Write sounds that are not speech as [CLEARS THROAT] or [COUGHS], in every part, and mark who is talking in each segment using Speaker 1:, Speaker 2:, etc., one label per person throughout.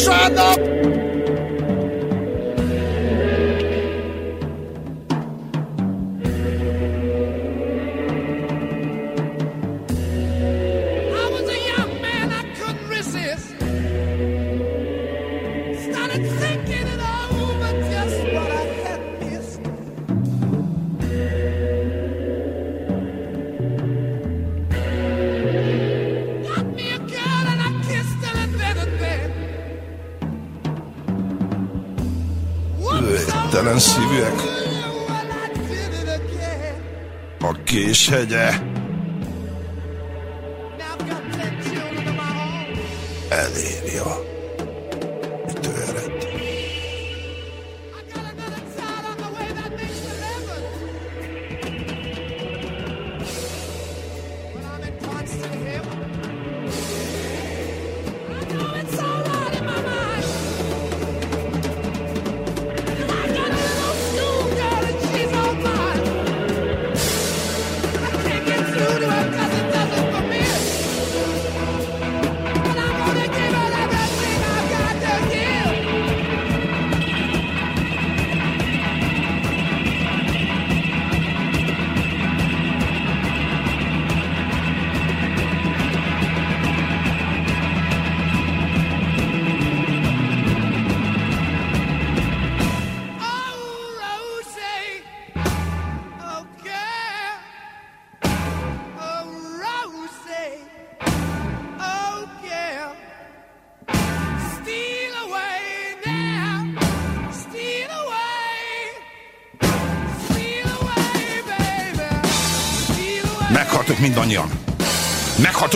Speaker 1: 刷
Speaker 2: 到
Speaker 3: 姐姐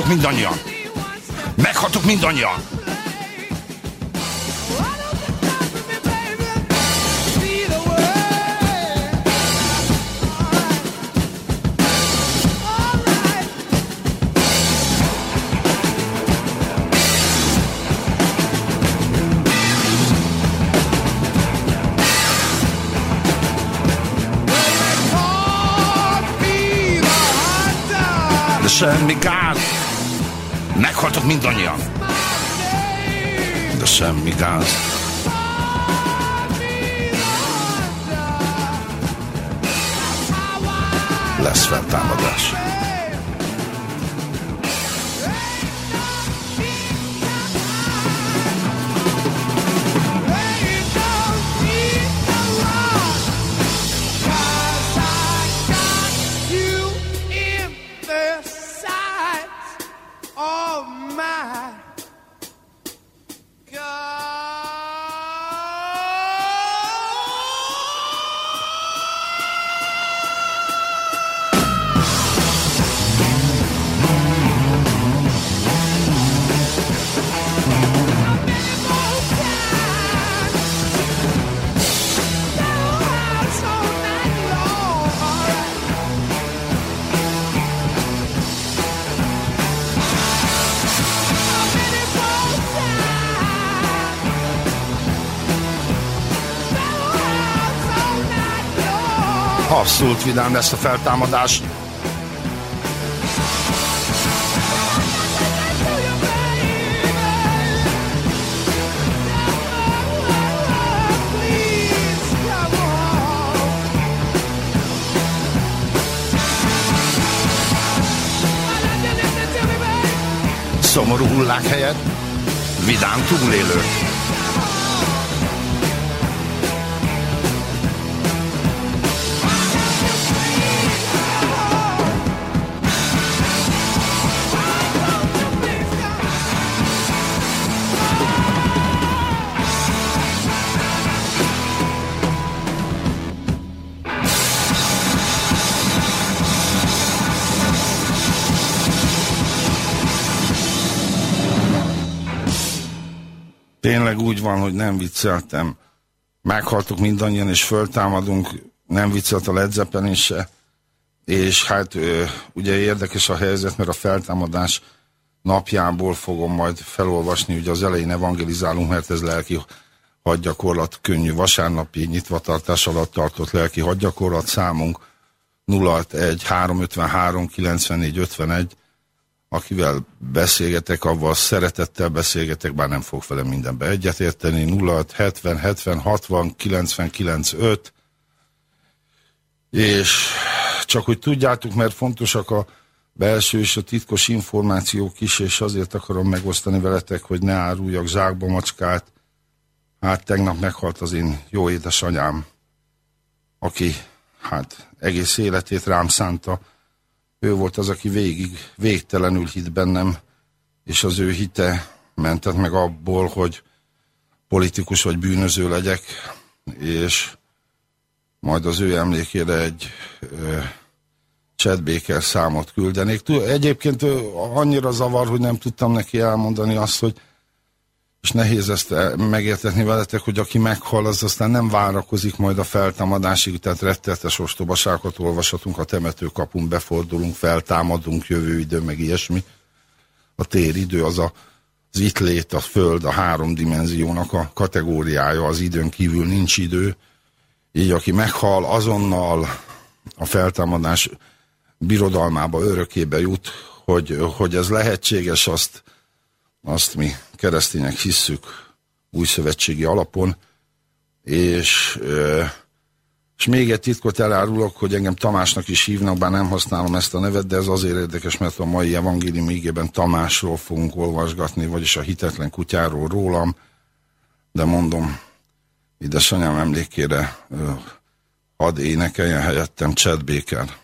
Speaker 3: Meghaltok mindannyian. Meghaltok mindannyian. semmi gáz. Meghaltok mindannyian. De semmi gáz. Lesz feltámadás. Abszolút vidám lesz a feltámadás. Szomorú hullák helyett vidám túlélők. Tényleg úgy van, hogy nem vicceltem. Meghaltuk mindannyian, és föltámadunk, nem viccelt a Led Zeppelin se. És hát ugye érdekes a helyzet, mert a feltámadás napjából fogom majd felolvasni, ugye az elején evangelizálunk, mert ez lelki hadgyakorlat, könnyű vasárnapi nyitvatartás alatt tartott lelki hadgyakorlat számunk 061 353 94 51 akivel beszélgetek, avval szeretettel beszélgetek, bár nem fog velem mindenbe egyetérteni, 06 70 70 60 99 5, és csak hogy tudjátok, mert fontosak a belső és a titkos információk is, és azért akarom megosztani veletek, hogy ne áruljak zsákba macskát. Hát tegnap meghalt az én jó édesanyám, aki hát egész életét rám szánta, ő volt az, aki végig, végtelenül hit bennem, és az ő hite mentett meg abból, hogy politikus vagy bűnöző legyek, és majd az ő emlékére egy ö,
Speaker 4: Chad Baker számot küldenék. Egyébként annyira zavar, hogy nem tudtam neki elmondani azt, hogy és nehéz ezt megértetni veletek, hogy aki meghal, az aztán nem várakozik majd a feltámadásig, tehát rettetes ostobaságokat olvashatunk, a temetőkapun befordulunk, feltámadunk, jövő idő, meg ilyesmi. A téridő az a, az itt lét, a föld, a három dimenziónak a kategóriája, az időn kívül nincs idő. Így aki meghal, azonnal a feltámadás birodalmába, örökébe jut, hogy, hogy ez lehetséges, azt, azt mi keresztények hisszük új szövetségi alapon, és, és még egy titkot elárulok, hogy engem Tamásnak is hívnak, bár nem használom ezt a nevet, de ez azért érdekes, mert a mai evangélium ígében Tamásról fogunk olvasgatni, vagyis a hitetlen kutyáról rólam, de mondom, édesanyám emlékére hadd énekeljen helyettem Chad Baker.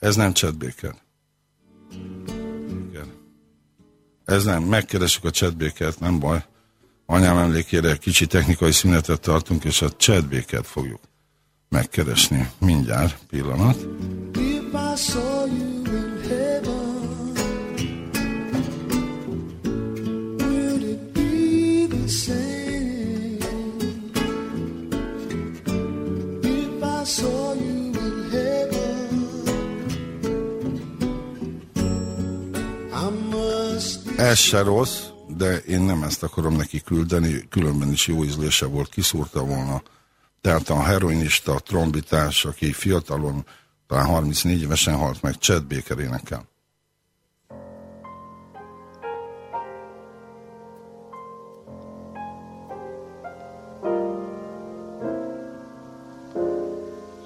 Speaker 4: Ez nem Chad Baker. Igen. Ez nem. Megkeresük a Chad Baker-t, nem baj. Anyám emlékére kicsi technikai szünetet tartunk, és a Chad Baker-t fogjuk megkeresni. Mindjárt, pillanat. If I saw you Ez se rossz, de én nem ezt akarom neki küldeni, különben is jó ízlése volt, kiszúrta volna. Tehát a heroinista, a trombitás, aki fiatalon, talán 34 évesen halt meg, Chad Baker énekel.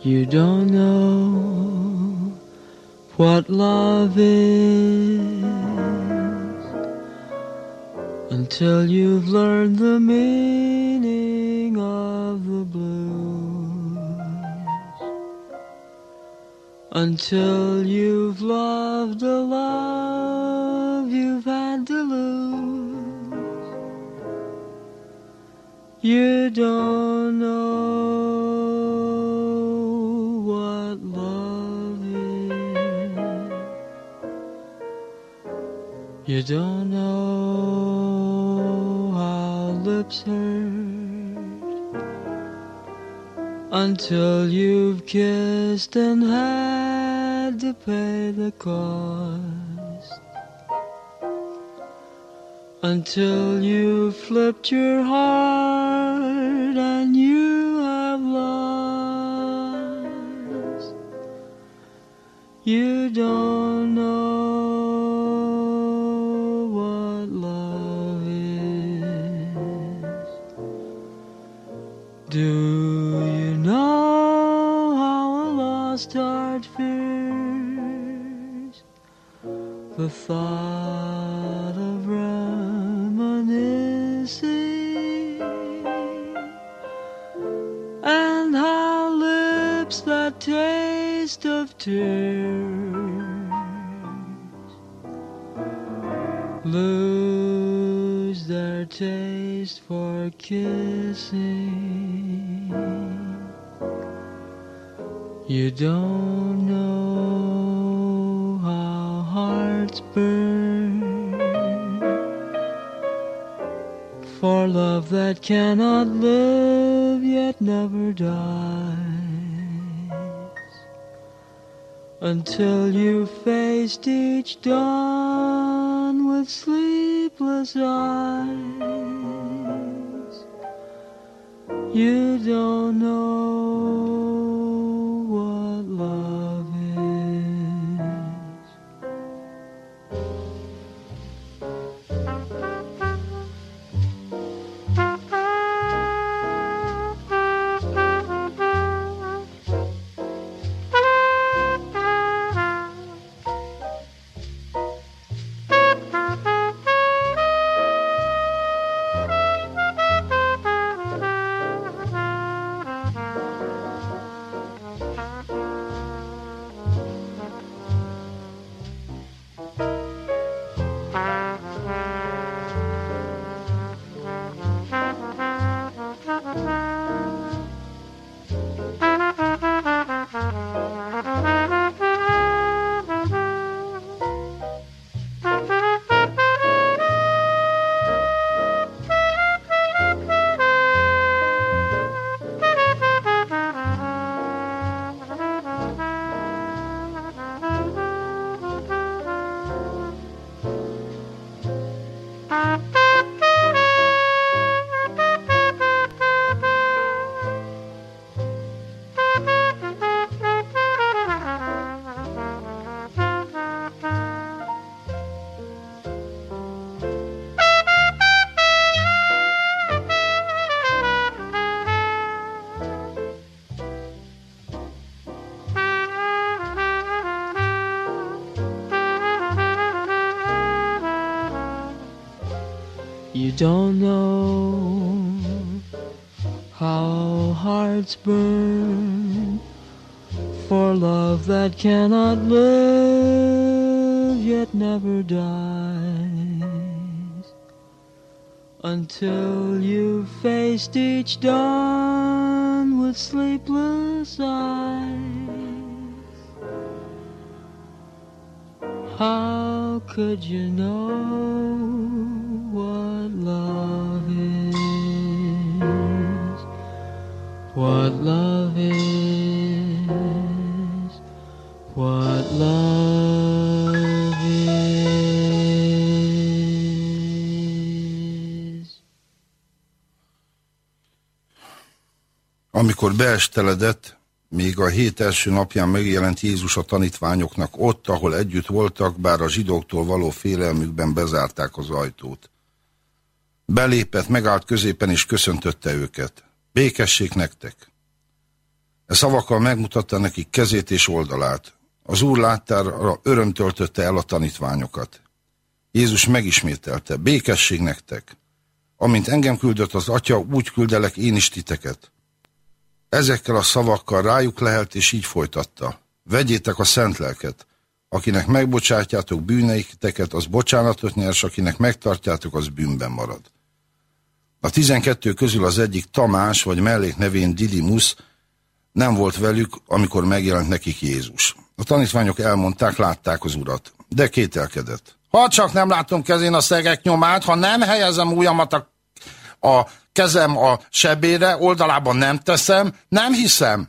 Speaker 4: You don't know what love is until you've learned the meaning of the blues, until you've loved a love you've had to lose. You don't know what love is. You don't know hurt until you've kissed and had to pay the cost. Until you've flipped your heart and you have lost. You don't know lost heart the thought of reminiscing and how lips that taste of tears lose their taste for kissing? You don't know how hearts burn for love that cannot live yet never dies until you faced each dawn with sleepless eyes. You don't know don't know how hearts burn for love that cannot live yet never dies until you've faced each dawn with sleepless eyes. How could you know
Speaker 3: Amikor beesteledett, még a hét első napján megjelent Jézus a tanítványoknak ott, ahol együtt voltak, bár a zsidóktól való félelmükben bezárták az ajtót. Belépett, megállt középen és köszöntötte őket. Békesség nektek! E szavakkal megmutatta nekik kezét és oldalát. Az úr láttára öröm töltötte el a tanítványokat. Jézus megismételte, békesség nektek! Amint engem küldött az atya, úgy küldelek én is titeket. Ezekkel a szavakkal rájuk lehet, és így folytatta. Vegyétek a szent lelket. Akinek megbocsátjátok bűneiteket, az bocsánatot nyer, és akinek megtartjátok, az bűnben marad. A tizenkettő közül az egyik Tamás, vagy mellék nevén Didimus nem volt velük, amikor megjelent nekik Jézus. A tanítványok elmondták, látták az urat, de kételkedett. Ha csak nem látom kezén a szegek nyomát, ha nem helyezem ujjamat a, a kezem a sebére, oldalában nem teszem, nem hiszem.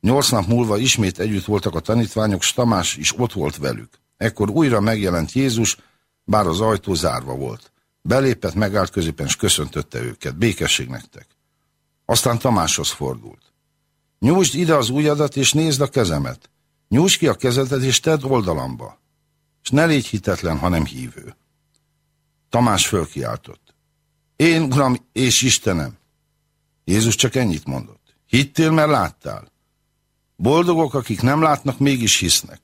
Speaker 3: Nyolc nap múlva ismét együtt voltak a tanítványok, s Tamás is ott volt velük. Ekkor újra megjelent Jézus, bár az ajtó zárva volt. Belépett, megállt középen, és köszöntötte őket. Békesség nektek. Aztán Tamáshoz fordult. Nyújtsd ide az ujjadat, és nézd a kezemet. Nyújtsd ki a kezedet, és tedd oldalamba. És ne légy hitetlen, hanem hívő. Tamás fölkiáltott. Én, Uram és Istenem. Jézus csak ennyit mondott. Hittél, mert láttál. Boldogok, akik nem látnak, mégis hisznek.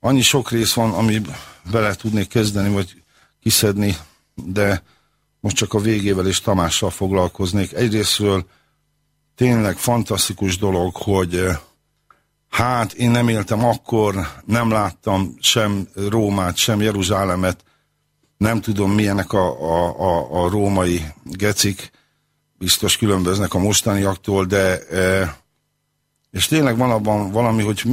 Speaker 3: Annyi sok rész van, ami bele tudnék kezdeni, vagy kiszedni, de most csak a végével és Tamással foglalkoznék. Egyrésztről tényleg fantasztikus dolog, hogy eh, hát én nem éltem akkor, nem láttam sem Rómát, sem Jeruzsálemet, nem tudom milyenek a, a, a, a római gecik, biztos különböznek a mostaniaktól, de e, és tényleg van abban valami, hogy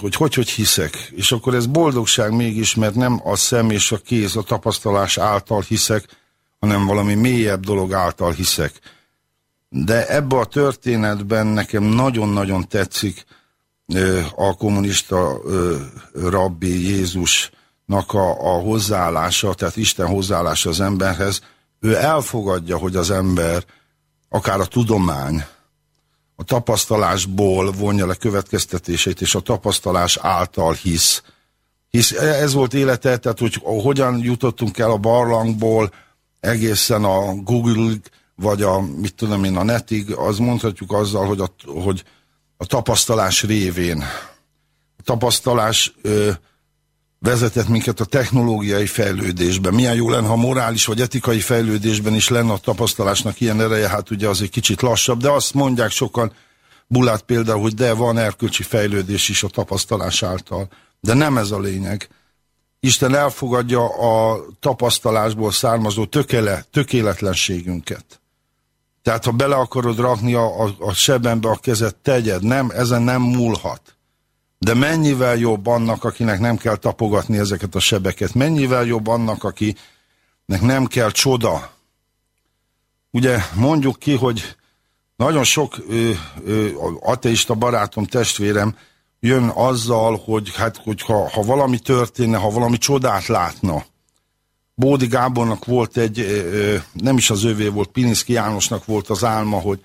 Speaker 3: hogy, hogy hogy hiszek. És akkor ez boldogság mégis, mert nem a szem és a kéz, a tapasztalás által hiszek, hanem valami mélyebb dolog által hiszek. De ebbe a történetben nekem nagyon-nagyon tetszik a kommunista rabbi Jézus a, a hozzáállása, tehát Isten hozzáállása az emberhez, ő elfogadja, hogy az ember, akár a tudomány, a tapasztalásból vonja le következtetéseit, és a tapasztalás által hisz. Hisz ez volt élete, tehát hogy hogyan jutottunk el a barlangból egészen a Google vagy a, mit tudom én, a netig, az mondhatjuk azzal, hogy a, hogy a tapasztalás révén. A tapasztalás ö, vezetett minket a technológiai fejlődésben. Milyen jó lenne, ha morális vagy etikai fejlődésben is lenne a tapasztalásnak ilyen ereje, hát ugye az egy kicsit lassabb, de azt mondják sokan, Bulát például, hogy de van erkölcsi fejlődés is a tapasztalás által. De nem ez a lényeg. Isten elfogadja a tapasztalásból származó tökéle, tökéletlenségünket. Tehát ha bele akarod rakni a, a, a sebembe a kezed, tegyed, nem, ezen nem múlhat. De mennyivel jobb annak, akinek nem kell tapogatni ezeket a sebeket, mennyivel jobb annak, akinek nem kell csoda. Ugye mondjuk ki, hogy nagyon sok ö, ö, ateista barátom, testvérem jön azzal, hogy hát, hogyha ha valami történne, ha valami csodát látna. Bódi Gábornak volt egy, ö, nem is az övé volt, Pilinszki Jánosnak volt az álma, hogy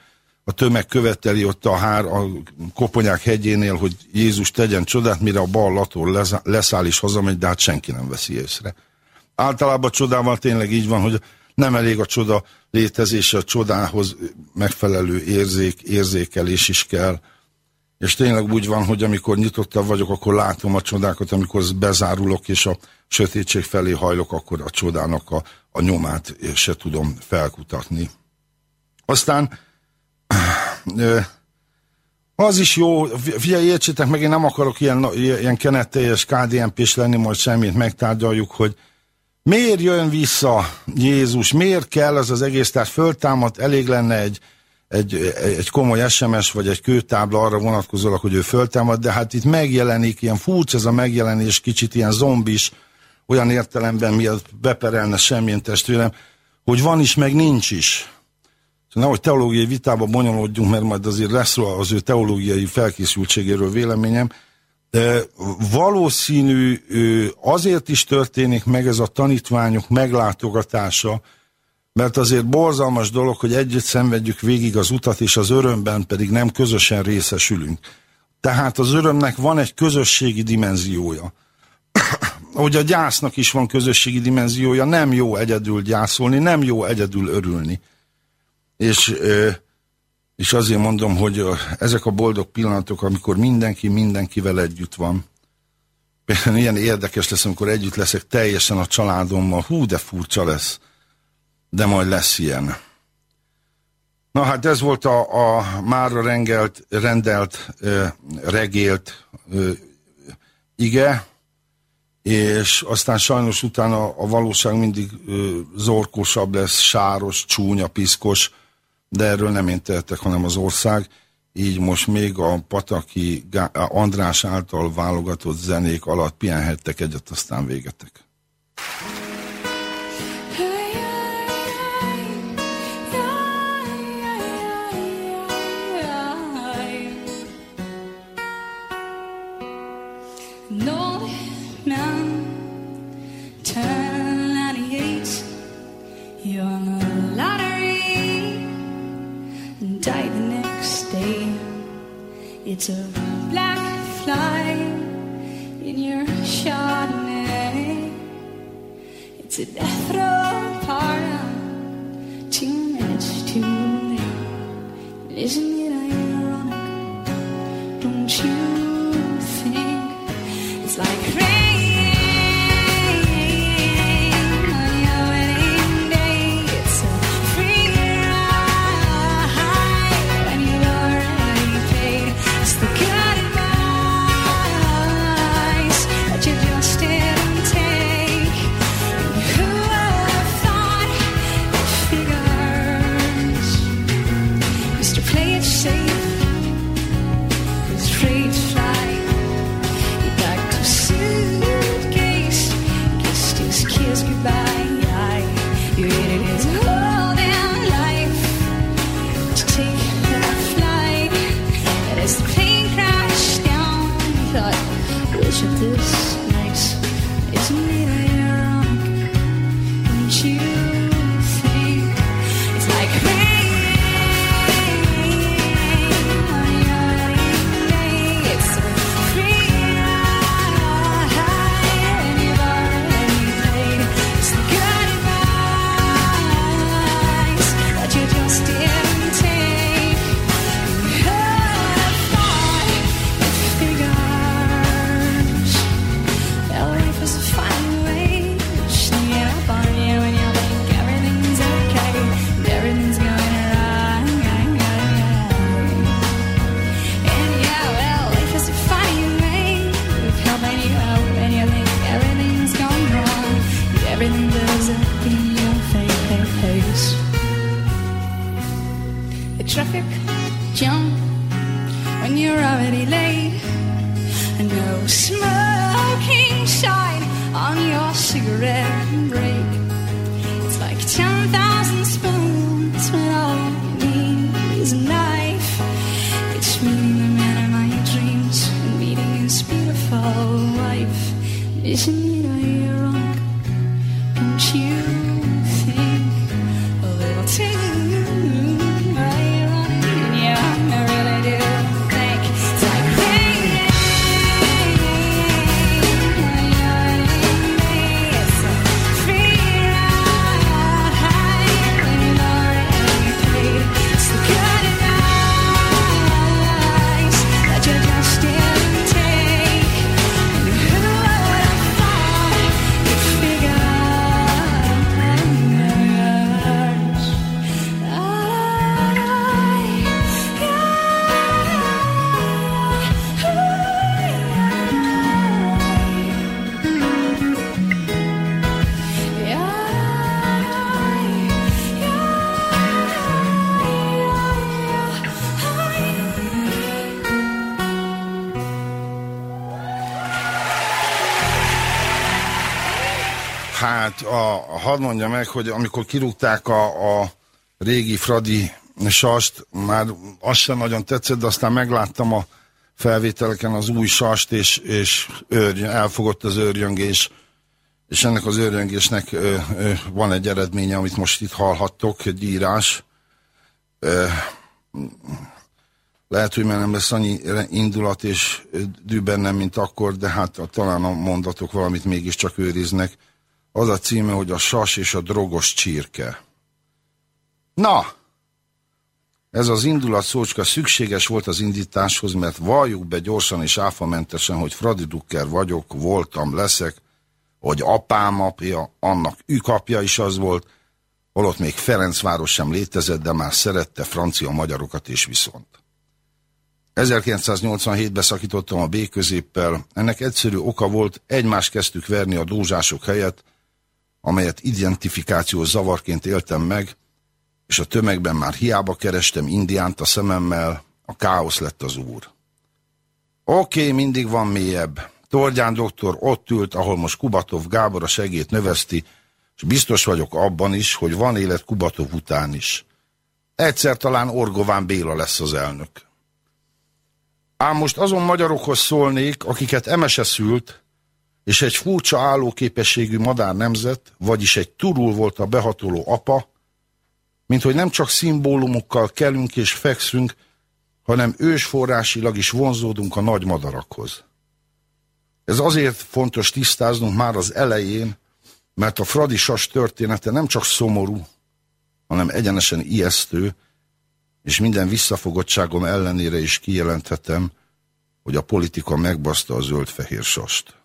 Speaker 3: a tömeg követeli ott a, hár, a Koponyák hegyénél, hogy Jézus tegyen csodát, mire a bal latól leszáll és hazamegy, de hát senki nem veszi észre. Általában csodával tényleg így van, hogy nem elég a csoda létezése, a csodához megfelelő érzék, érzékelés is kell. és tényleg úgy van, hogy amikor nyitottabb vagyok, akkor látom a csodákat, amikor bezárulok, és a sötétség felé hajlok, akkor a csodának a, a nyomát se tudom felkutatni. Aztán az is jó, figyelj, értsétek meg, én nem akarok ilyen, ilyen kenetteljes KDNP-s lenni, majd semmit megtárgyaljuk, hogy miért jön vissza Jézus, miért kell az az egész, tehát föltámad, elég lenne egy, egy, egy komoly SMS vagy egy kőtábla arra vonatkozólag, hogy ő föltámad, de hát itt megjelenik, ilyen furcsa ez a megjelenés, kicsit ilyen zombis, olyan értelemben miatt beperelne semmilyen testvérem, hogy van is, meg nincs is. Nehogy teológiai vitába bonyolódjunk, mert majd azért lesz az ő teológiai felkészültségéről véleményem, de valószínű azért is történik meg ez a tanítványok meglátogatása, mert azért borzalmas dolog, hogy együtt szenvedjük végig az utat, és az örömben pedig nem közösen részesülünk. Tehát az örömnek van egy közösségi dimenziója. [COUGHS] Ahogy a gyásznak is van közösségi dimenziója, nem jó egyedül gyászolni, nem jó egyedül örülni. És, és azért mondom, hogy ezek a boldog pillanatok, amikor mindenki mindenkivel együtt van, például ilyen érdekes lesz, amikor együtt leszek teljesen a családommal, hú, de furcsa lesz. De majd lesz ilyen. Na hát ez volt a, a mára rengelt, rendelt, e, regélt ige, és aztán sajnos utána a valóság mindig e, zorkósabb lesz, sáros, csúnya, piszkos, de erről nem én tehetek, hanem az ország. Így most még a Pataki András által válogatott zenék alatt pihenhettek egyet, aztán végetek.
Speaker 5: It's a black fly in your Chardonnay. It's a death row pardon, two minutes too late. Isn't it ironic? Don't you think it's like rain?
Speaker 3: Hadd mondja meg, hogy amikor kirúgták a, a régi Fradi sast, már az sem nagyon tetszett, de aztán megláttam a felvételeken az új sast, és, és őr, elfogott az őrjöngés, és ennek az őrjöngésnek ö, ö, van egy eredménye, amit most itt hallhattok, egy írás. Ö, lehet, hogy már nem lesz annyi indulat és dű bennem, mint akkor, de hát talán a mondatok valamit mégiscsak őriznek. Az a címe, hogy a sas és a drogos csirke. Na! Ez az indulat szócska szükséges volt az indításhoz, mert valljuk be gyorsan és áfamentesen, hogy Fradi Dukker vagyok, voltam, leszek, hogy apám apja, annak ükapja is az volt, holott még Ferencváros sem létezett, de már szerette francia magyarokat is viszont. 1987-ben szakítottam a B középpel, ennek egyszerű oka volt, egymást kezdtük verni a dózsások helyett, amelyet identifikációs zavarként éltem meg, és a tömegben már hiába kerestem Indiánt a szememmel, a káosz lett az úr. Oké, okay, mindig van mélyebb. Tordján doktor ott ült, ahol most Kubatov Gábor a segét növeszti, és biztos vagyok abban is, hogy van élet Kubatov után is. Egyszer talán Orgován Béla lesz az elnök. Ám most azon magyarokhoz szólnék, akiket emese szült, és egy furcsa állóképességű madár nemzet, vagyis egy turul volt a behatoló apa, mint hogy nem csak szimbólumokkal kelünk és fekszünk, hanem ősforrásilag is vonzódunk a nagy madarakhoz. Ez azért fontos tisztáznunk már az elején, mert a Fradisas története nem csak szomorú, hanem egyenesen ijesztő, és minden visszafogottságom ellenére is kijelenthetem, hogy a politika megbaszta a zöld-fehér sast.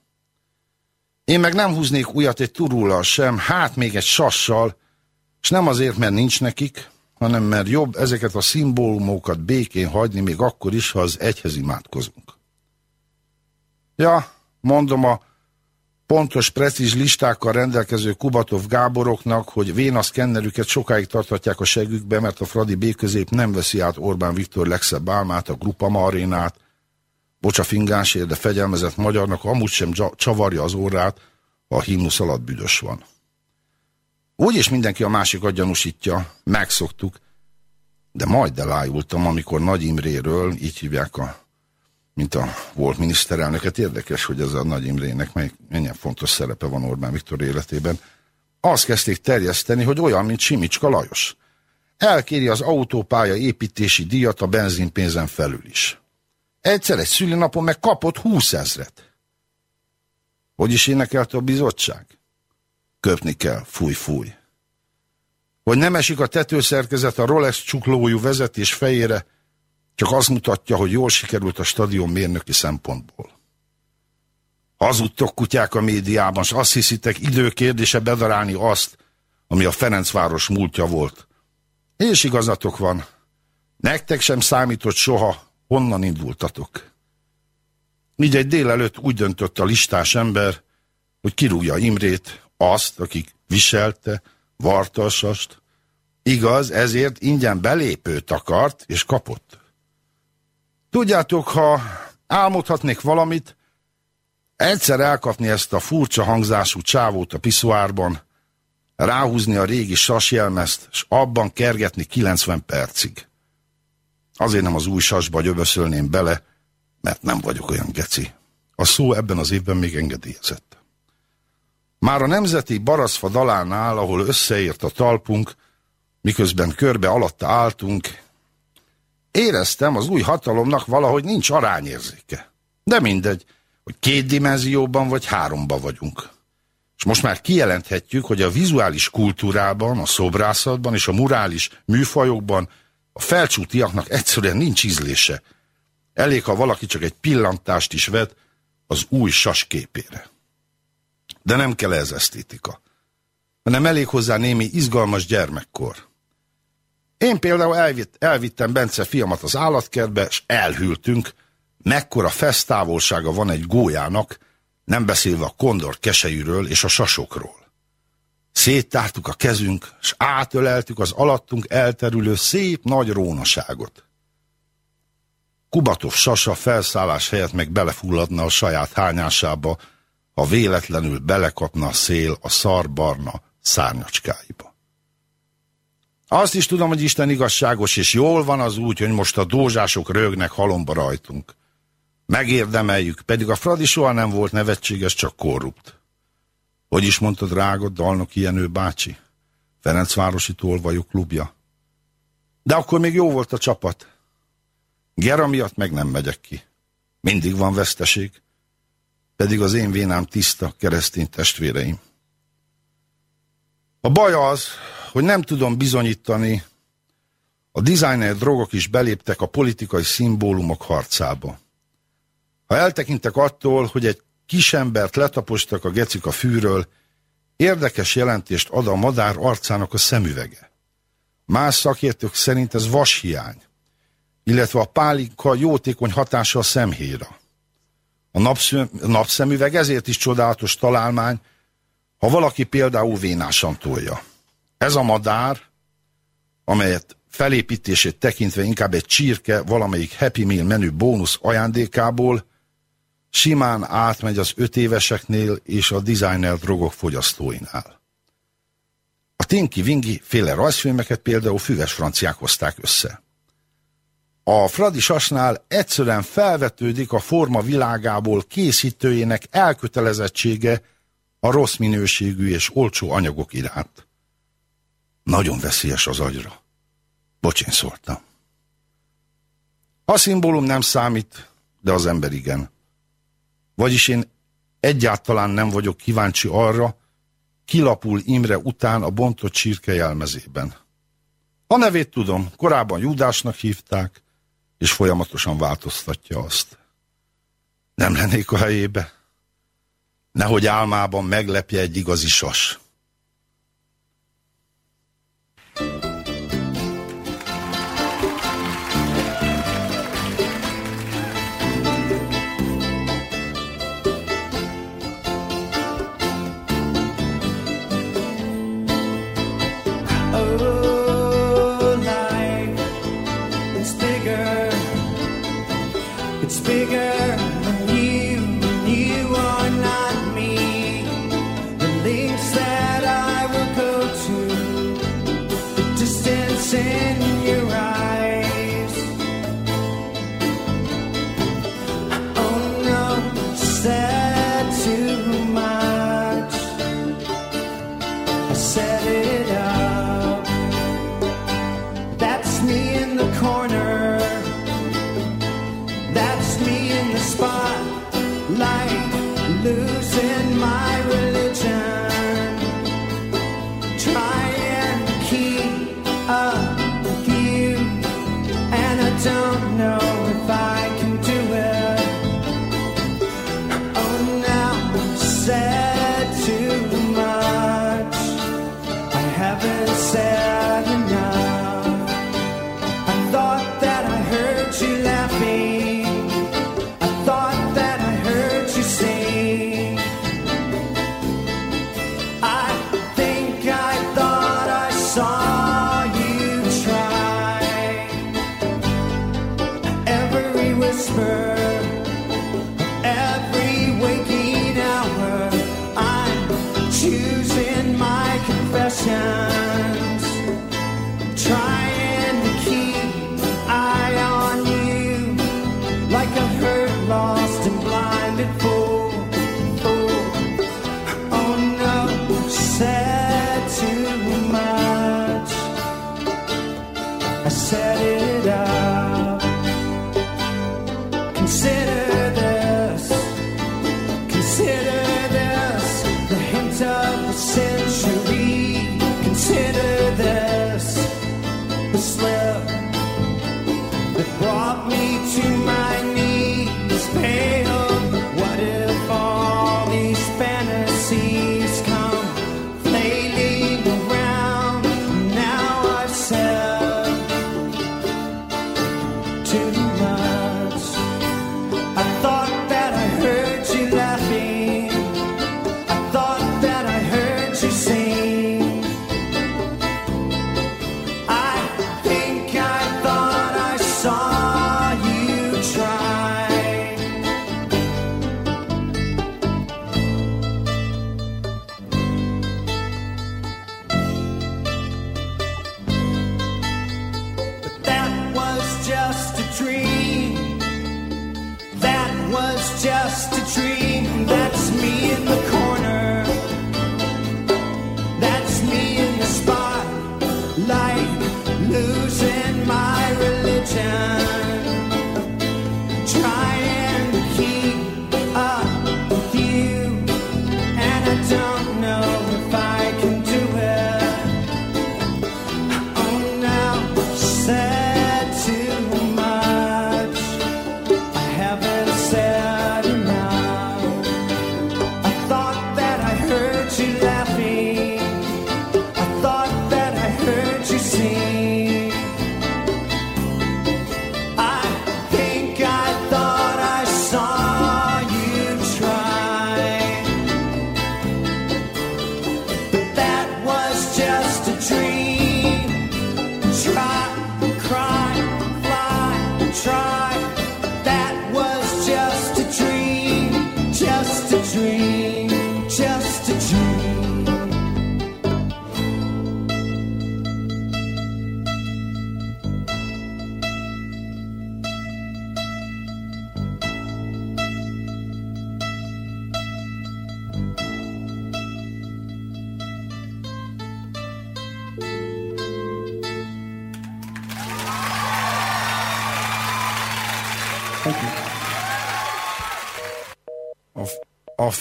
Speaker 3: Én meg nem húznék újat egy turullal sem, hát még egy sassal, és nem azért, mert nincs nekik, hanem mert jobb ezeket a szimbólumokat békén hagyni, még akkor is, ha az egyhez imádkozunk. Ja, mondom a pontos, precíz listákkal rendelkező Kubatov Gáboroknak, hogy vénaszkennerüket sokáig tarthatják a segükbe, mert a Fradi B közép nem veszi át Orbán Viktor legszebb álmát, a Grupama arénát, bocsa fingásért, de fegyelmezett magyarnak amúgy sem csavarja az órát, ha a himnusz alatt büdös van. Úgyis mindenki a másikat gyanúsítja, megszoktuk, de majd elájultam, amikor Nagy Imréről, így hívják a mint a volt miniszterelnöket. Érdekes, hogy ez a Nagy Imrének mennyien fontos szerepe van Orbán Viktor életében. Azt kezdték terjeszteni, hogy olyan, mint Simicska Lajos. Elkéri az autópálya építési díjat a benzinpénzen felül is. Egyszer egy szülinapon meg kapott 20 ezret. Hogy is énekelte a bizottság? Köpni kell, fúj, fúj. Hogy nem esik a tetőszerkezet a Rolex csuklójú vezetés fejére, csak az mutatja, hogy jól sikerült a stadion mérnöki szempontból. Hazudtok kutyák a médiában, és azt hiszitek időkérdése bedarálni azt, ami a Ferencváros múltja volt. És igazatok van. Nektek sem számított soha, honnan indultatok. Így egy délelőtt úgy döntött a listás ember, hogy kirúgja Imrét, azt, akik viselte, vartasast. Igaz, ezért ingyen belépőt akart, és kapott. Tudjátok, ha álmodhatnék valamit, egyszer elkapni ezt a furcsa hangzású csávót a piszoárban, ráhúzni a régi sasjelmezt, és abban kergetni 90 percig. Azért nem az új sasba gyöböszölném bele, mert nem vagyok olyan geci. A szó ebben az évben még engedélyezett. Már a nemzeti baraszfa dalánál, ahol összeért a talpunk, miközben körbe alatta álltunk, Éreztem, az új hatalomnak valahogy nincs arányérzéke. De mindegy, hogy két dimenzióban vagy háromban vagyunk. És most már kijelenthetjük, hogy a vizuális kultúrában, a szobrászatban és a murális műfajokban a felcsútiaknak egyszerűen nincs ízlése. Elég, ha valaki csak egy pillantást is vet az új sas képére. De nem kell ez esztétika, hanem elég hozzá némi izgalmas gyermekkor. Én például elvitt, elvittem Bence fiamat az állatkertbe, és elhűltünk, mekkora fesztávolsága van egy gólyának, nem beszélve a kondor kesejűről és a sasokról. Széttártuk a kezünk, és átöleltük az alattunk elterülő szép nagy rónaságot. Kubatov sasa felszállás helyett meg belefulladna a saját hányásába, ha véletlenül belekapna a szél a szarbarna szárnyacskáiba. Azt is tudom, hogy Isten igazságos, és jól van az úgy, hogy most a dózsások rögnek halomba rajtunk. Megérdemeljük, pedig a Fradi soha nem volt nevetséges, csak korrupt. Hogy is mondta drága Dalnok Ijenő bácsi? Ferencvárosi tolvajok klubja. De akkor még jó volt a csapat. Gera miatt meg nem megyek ki. Mindig van veszteség. Pedig az én vénám tiszta keresztény testvéreim. A baj az, hogy nem tudom bizonyítani, a designer drogok is beléptek a politikai szimbólumok harcába. Ha eltekintek attól, hogy egy kisembert letapostak a gecik a fűről, érdekes jelentést ad a madár arcának a szemüvege. Más szakértők szerint ez vashiány, illetve a pálinka jótékony hatása a szemhéra. A napszemüveg ezért is csodálatos találmány, ha valaki például vénásan tolja. Ez a madár, amelyet felépítését tekintve inkább egy csirke valamelyik Happy Meal menü bónusz ajándékából, simán átmegy az öt éveseknél és a designer drogok fogyasztóinál. A Tinky Wingy féle rajzfilmeket például füves franciák hozták össze. A Fradi Sasnál egyszerűen felvetődik a forma világából készítőjének elkötelezettsége a rossz minőségű és olcsó anyagok iránt. Nagyon veszélyes az agyra. Bocs, én szóltam. A szimbólum nem számít, de az ember igen. Vagyis én egyáltalán nem vagyok kíváncsi arra, kilapul Imre után a bontott csirke jelmezében. A nevét tudom, korábban Júdásnak hívták, és folyamatosan változtatja azt. Nem lennék a helyébe. Nehogy álmában meglepje egy igazi sas.
Speaker 6: Saw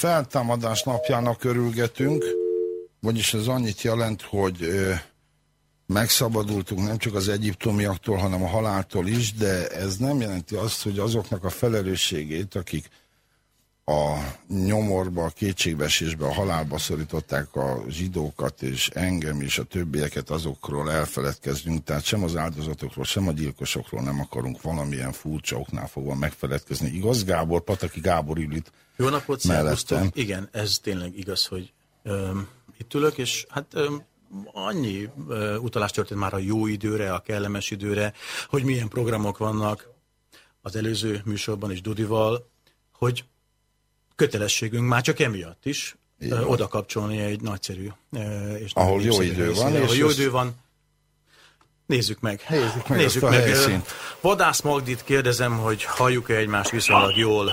Speaker 3: feltámadás napjának örülgetünk, vagyis ez annyit jelent, hogy ö, megszabadultunk nem csak az egyiptomiaktól, hanem a haláltól is, de ez nem jelenti azt, hogy azoknak a felelősségét, akik nyomorba, a kétségbeesésbe, a halálba szorították a zsidókat, és engem és a többieket azokról elfeledkezünk, tehát sem az áldozatokról, sem a gyilkosokról nem akarunk valamilyen furcsa oknál fogva megfeledkezni. Igaz, Gábor? Pataki Gábor ül itt
Speaker 7: Jó napot,
Speaker 3: mellettem.
Speaker 7: Igen, ez tényleg igaz, hogy öm, itt ülök, és hát öm, annyi ö, utalás történt már a jó időre, a kellemes időre, hogy milyen programok vannak az előző műsorban is Dudival, hogy kötelességünk már csak emiatt is ö, oda kapcsolni egy nagyszerű és
Speaker 3: Ahol jó idő van,
Speaker 7: helyszínre,
Speaker 3: és
Speaker 7: Ahol jó idő van. Nézzük meg.
Speaker 3: Nézzük meg
Speaker 7: Nézzük meg.
Speaker 3: helyszínt.
Speaker 7: Vadász Magdit kérdezem, hogy halljuk-e egymást viszonylag jól.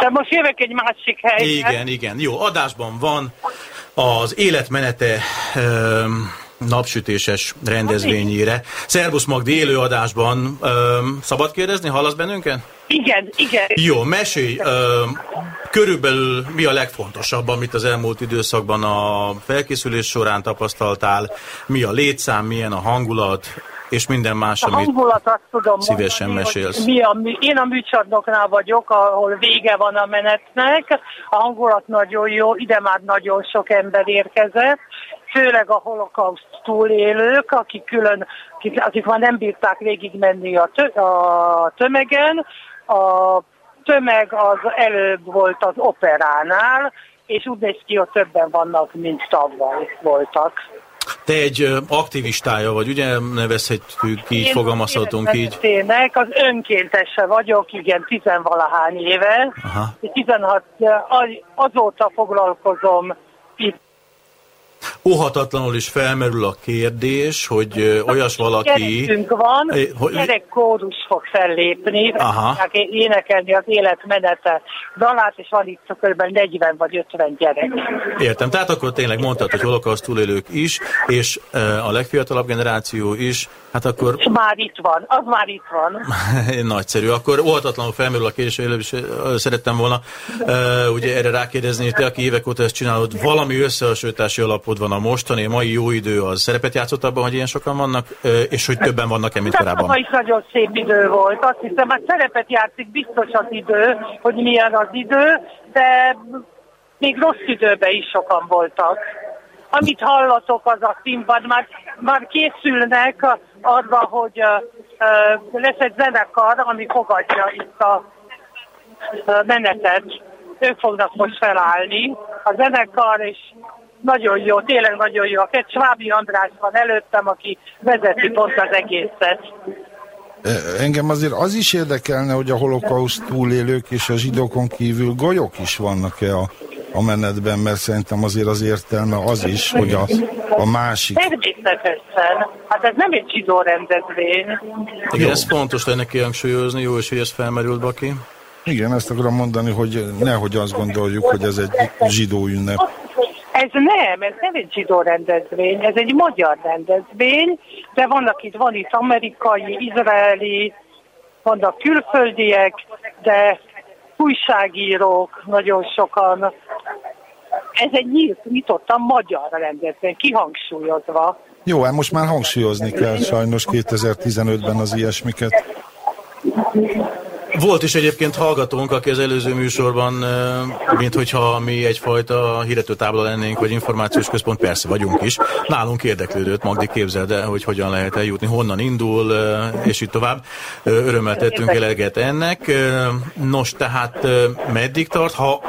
Speaker 8: De most jövök egy másik helyre.
Speaker 7: Igen, igen. Jó, adásban van az életmenete öm, napsütéses rendezvényére. Szerbusz Magdi élő adásban. Öm, szabad kérdezni? Hallasz bennünket?
Speaker 8: Igen, igen.
Speaker 7: Jó, mesélj. Öm, körülbelül mi a legfontosabb, amit az elmúlt időszakban a felkészülés során tapasztaltál? Mi a létszám, milyen a hangulat, és minden más,
Speaker 8: A
Speaker 7: amit
Speaker 8: hangulat azt tudom
Speaker 7: szívesen
Speaker 8: mondani,
Speaker 7: mesélsz.
Speaker 8: Mi a, én a műcsarnoknál vagyok, ahol vége van a menetnek. A hangulat nagyon jó, ide már nagyon sok ember érkezett, főleg a holokauszt túlélők, akik külön, akik, akik már nem bírták végigmenni a, tö, a tömegen. A tömeg az előbb volt az operánál, és úgy néz ki, hogy többen vannak, mint tavaly voltak.
Speaker 7: te egy aktivistája vagy, ugye nevezhetjük így,
Speaker 8: Én
Speaker 7: fogalmazhatunk így.
Speaker 8: Életvezetőnek az önkéntese vagyok, igen, tizenvalahány éve.
Speaker 7: Aha.
Speaker 8: 16, az- azóta foglalkozom itt.
Speaker 7: Óhatatlanul is felmerül a kérdés, hogy olyas valaki...
Speaker 8: Gyerekünk van,
Speaker 7: hogy-
Speaker 8: gyerekkórus fog fellépni,
Speaker 7: Aha.
Speaker 8: énekelni az életmenete dalát, és van itt kb. 40 vagy 50 gyerek.
Speaker 7: Értem, tehát akkor tényleg mondtad, hogy holokauszt túlélők is, és a legfiatalabb generáció is, hát akkor
Speaker 8: És már itt van, az már itt van. [LAUGHS]
Speaker 7: Nagyszerű. Akkor óhatatlanul felmerül a kérdés, előbb is szerettem volna ö, ugye erre rákérdezni, te, aki évek óta ezt csinálod, valami összehasonlítási alapod van a mostani, a mai jó idő, az szerepet játszott abban, hogy ilyen sokan vannak, és hogy többen vannak-e, mint
Speaker 8: Hát ma
Speaker 7: korábban?
Speaker 8: is nagyon szép idő volt. Azt hiszem, hát szerepet játszik biztos az idő, hogy milyen az idő, de még rossz időben is sokan voltak. Amit hallatok, az a színpad, már, már készülnek a- arra, hogy lesz egy zenekar, ami fogadja itt a menetet. Ők fognak most felállni. A zenekar, és nagyon jó, tényleg nagyon jó. Egy Svábi András van előttem, aki vezeti pont az egészet.
Speaker 3: Engem azért az is érdekelne, hogy a holokauszt túlélők és a zsidókon kívül golyok is vannak-e a, a menetben, mert szerintem azért az értelme az is, hogy a, a másik...
Speaker 8: Természetesen. Hát ez nem egy zsidó rendezvény.
Speaker 7: Igen, ez fontos lenne kihangsúlyozni, jó, és hogy ez felmerült, Baki.
Speaker 3: Igen, ezt akarom mondani, hogy nehogy azt gondoljuk, hogy ez egy zsidó ünnep.
Speaker 8: Ez nem, ez nem egy zsidó rendezvény, ez egy magyar rendezvény, de vannak itt, van itt amerikai, izraeli, vannak külföldiek, de újságírók, nagyon sokan. Ez egy nyílt, nyitottan magyar rendezvény, kihangsúlyozva.
Speaker 3: Jó, hát most már hangsúlyozni kell sajnos 2015-ben az ilyesmiket.
Speaker 7: Volt is egyébként hallgatónk, aki az előző műsorban, mint hogyha mi egyfajta hirdetőtábla lennénk, vagy információs központ, persze vagyunk is. Nálunk érdeklődött, Magdi képzeld el, hogy hogyan lehet eljutni, honnan indul, és így tovább. Örömmel tettünk eleget ennek. Nos, tehát eh, meddig tart, ha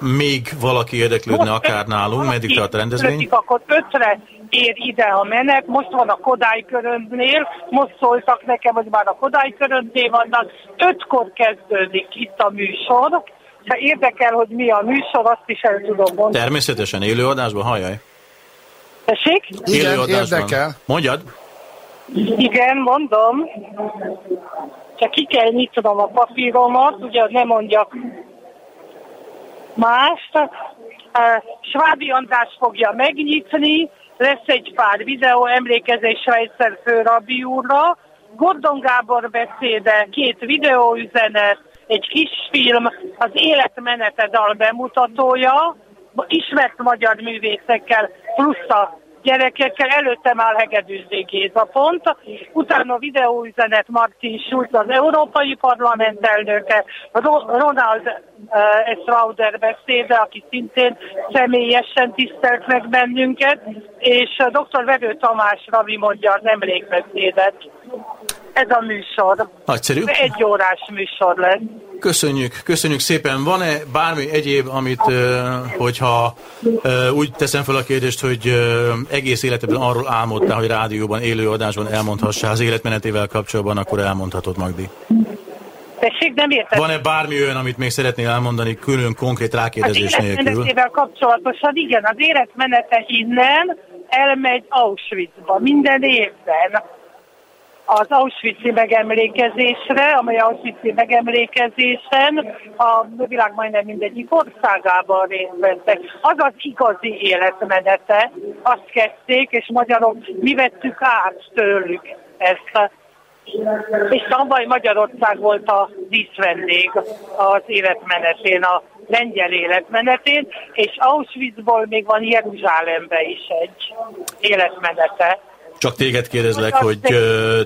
Speaker 7: még valaki érdeklődne akár nálunk, meddig tart a rendezvény?
Speaker 8: Akkor ötre ér ide a menet, most van a Kodály köröndnél, most szóltak nekem, hogy már a Kodály köröndnél vannak, ötkor kezdődik itt a műsor, ha érdekel, hogy mi a műsor, azt is el tudom mondani.
Speaker 7: Természetesen élőadásban, hajjaj.
Speaker 8: Tessék?
Speaker 3: Igen,
Speaker 7: Élőadásban.
Speaker 3: érdekel.
Speaker 7: Mondjad.
Speaker 8: Igen, mondom. Csak ki kell nyitnom a papíromat, ugye nem mondjak mást. Uh, Svábi András fogja megnyitni, lesz egy pár videó, emlékezés Schweitzer főrabi úrra, Gordon Gábor beszéde, két videóüzenet, egy kisfilm, az életmenete dal bemutatója, ismert magyar művészekkel, plusz a gyerekekkel, előttem áll Géza pont, utána videóüzenet Martin Schulz, az Európai Parlament elnöke, Ro- Ronald uh, Estrauder beszéde, aki szintén személyesen tisztelt meg bennünket, és dr. Vevő Tamás Ravi mondja az emlékbeszédet. Ez a műsor.
Speaker 7: Nagyszerű.
Speaker 8: Egy órás műsor lesz.
Speaker 7: Köszönjük, köszönjük szépen. Van-e bármi egyéb, amit, hogyha úgy teszem fel a kérdést, hogy egész életedben arról álmodtál, hogy rádióban, élőadásban elmondhassál az életmenetével kapcsolatban, akkor elmondhatod, Magdi.
Speaker 8: Tessék, nem érted?
Speaker 7: Van-e bármi olyan, amit még szeretnél elmondani, külön konkrét rákérdezés nélkül?
Speaker 8: életmenetével kapcsolatosan, igen, az életmenete innen elmegy Auschwitzba minden évben. Az Auschwitz-i megemlékezésre, amely Auschwitz-i megemlékezésen a világ majdnem mindegyik országában részt vettek. Az az igazi életmenete, azt kezdték, és magyarok, mi vettük át tőlük ezt. És tavaly Magyarország volt a díszvendég az életmenetén, a lengyel életmenetén, és Auschwitzból még van Jeruzsálembe is egy életmenete.
Speaker 7: Csak téged kérdezlek, hogy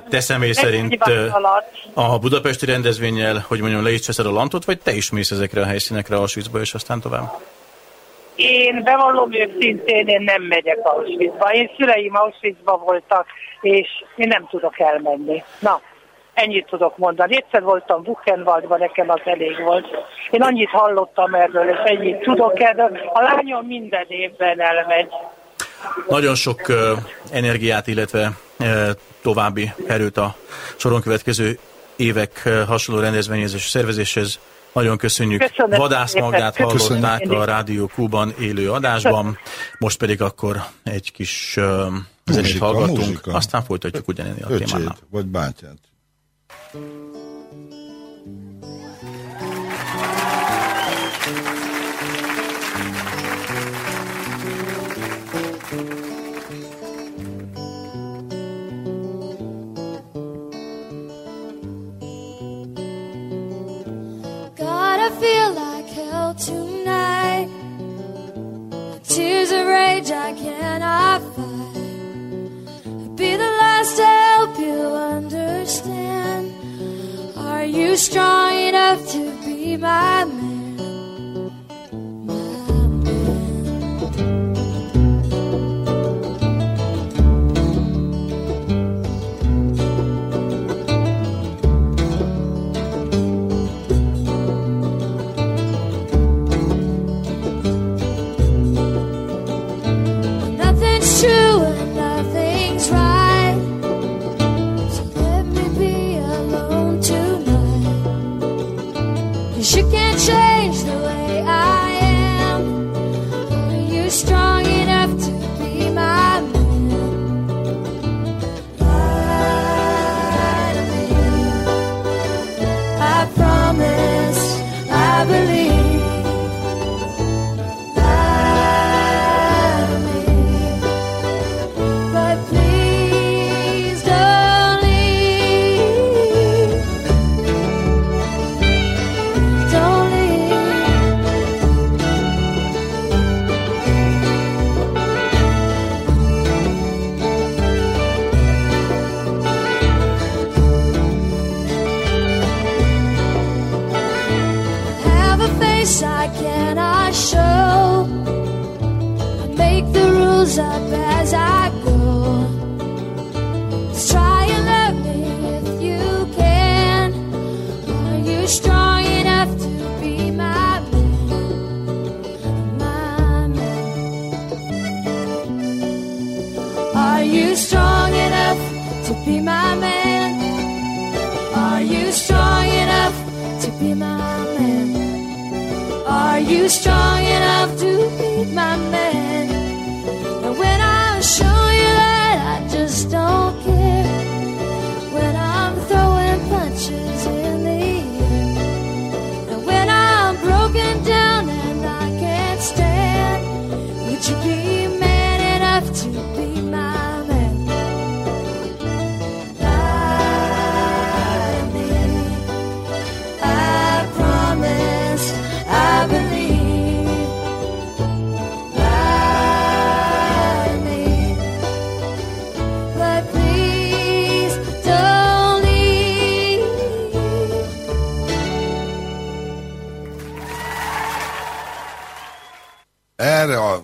Speaker 7: te személy szerint a budapesti rendezvényel, hogy mondjam, le is cseszed a lantot, vagy te is mész ezekre a helyszínekre Auschwitzba, és aztán tovább?
Speaker 8: Én bevallom őszintén, én nem megyek Auschwitzba. Én szüleim Auschwitzba voltak, és én nem tudok elmenni. Na, ennyit tudok mondani. Egyszer voltam Buchenwaldban, nekem az elég volt. Én annyit hallottam erről, és ennyit tudok erről. A lányom minden évben elmegy.
Speaker 7: Nagyon sok energiát, illetve további erőt a soron következő évek hasonló rendezvényhez és szervezéshez. Nagyon köszönjük.
Speaker 8: Köszönöm
Speaker 7: Vadász. Magdát hallották a Rádió Kúban élő adásban. Most pedig akkor egy kis zenét hallgatunk,
Speaker 3: muzsika.
Speaker 7: aztán folytatjuk ugyanennél a témánál.
Speaker 3: Vagy bátyád.
Speaker 9: Tonight. Tears of rage I cannot fight. Be the last to help you understand. Are you strong enough to be my man?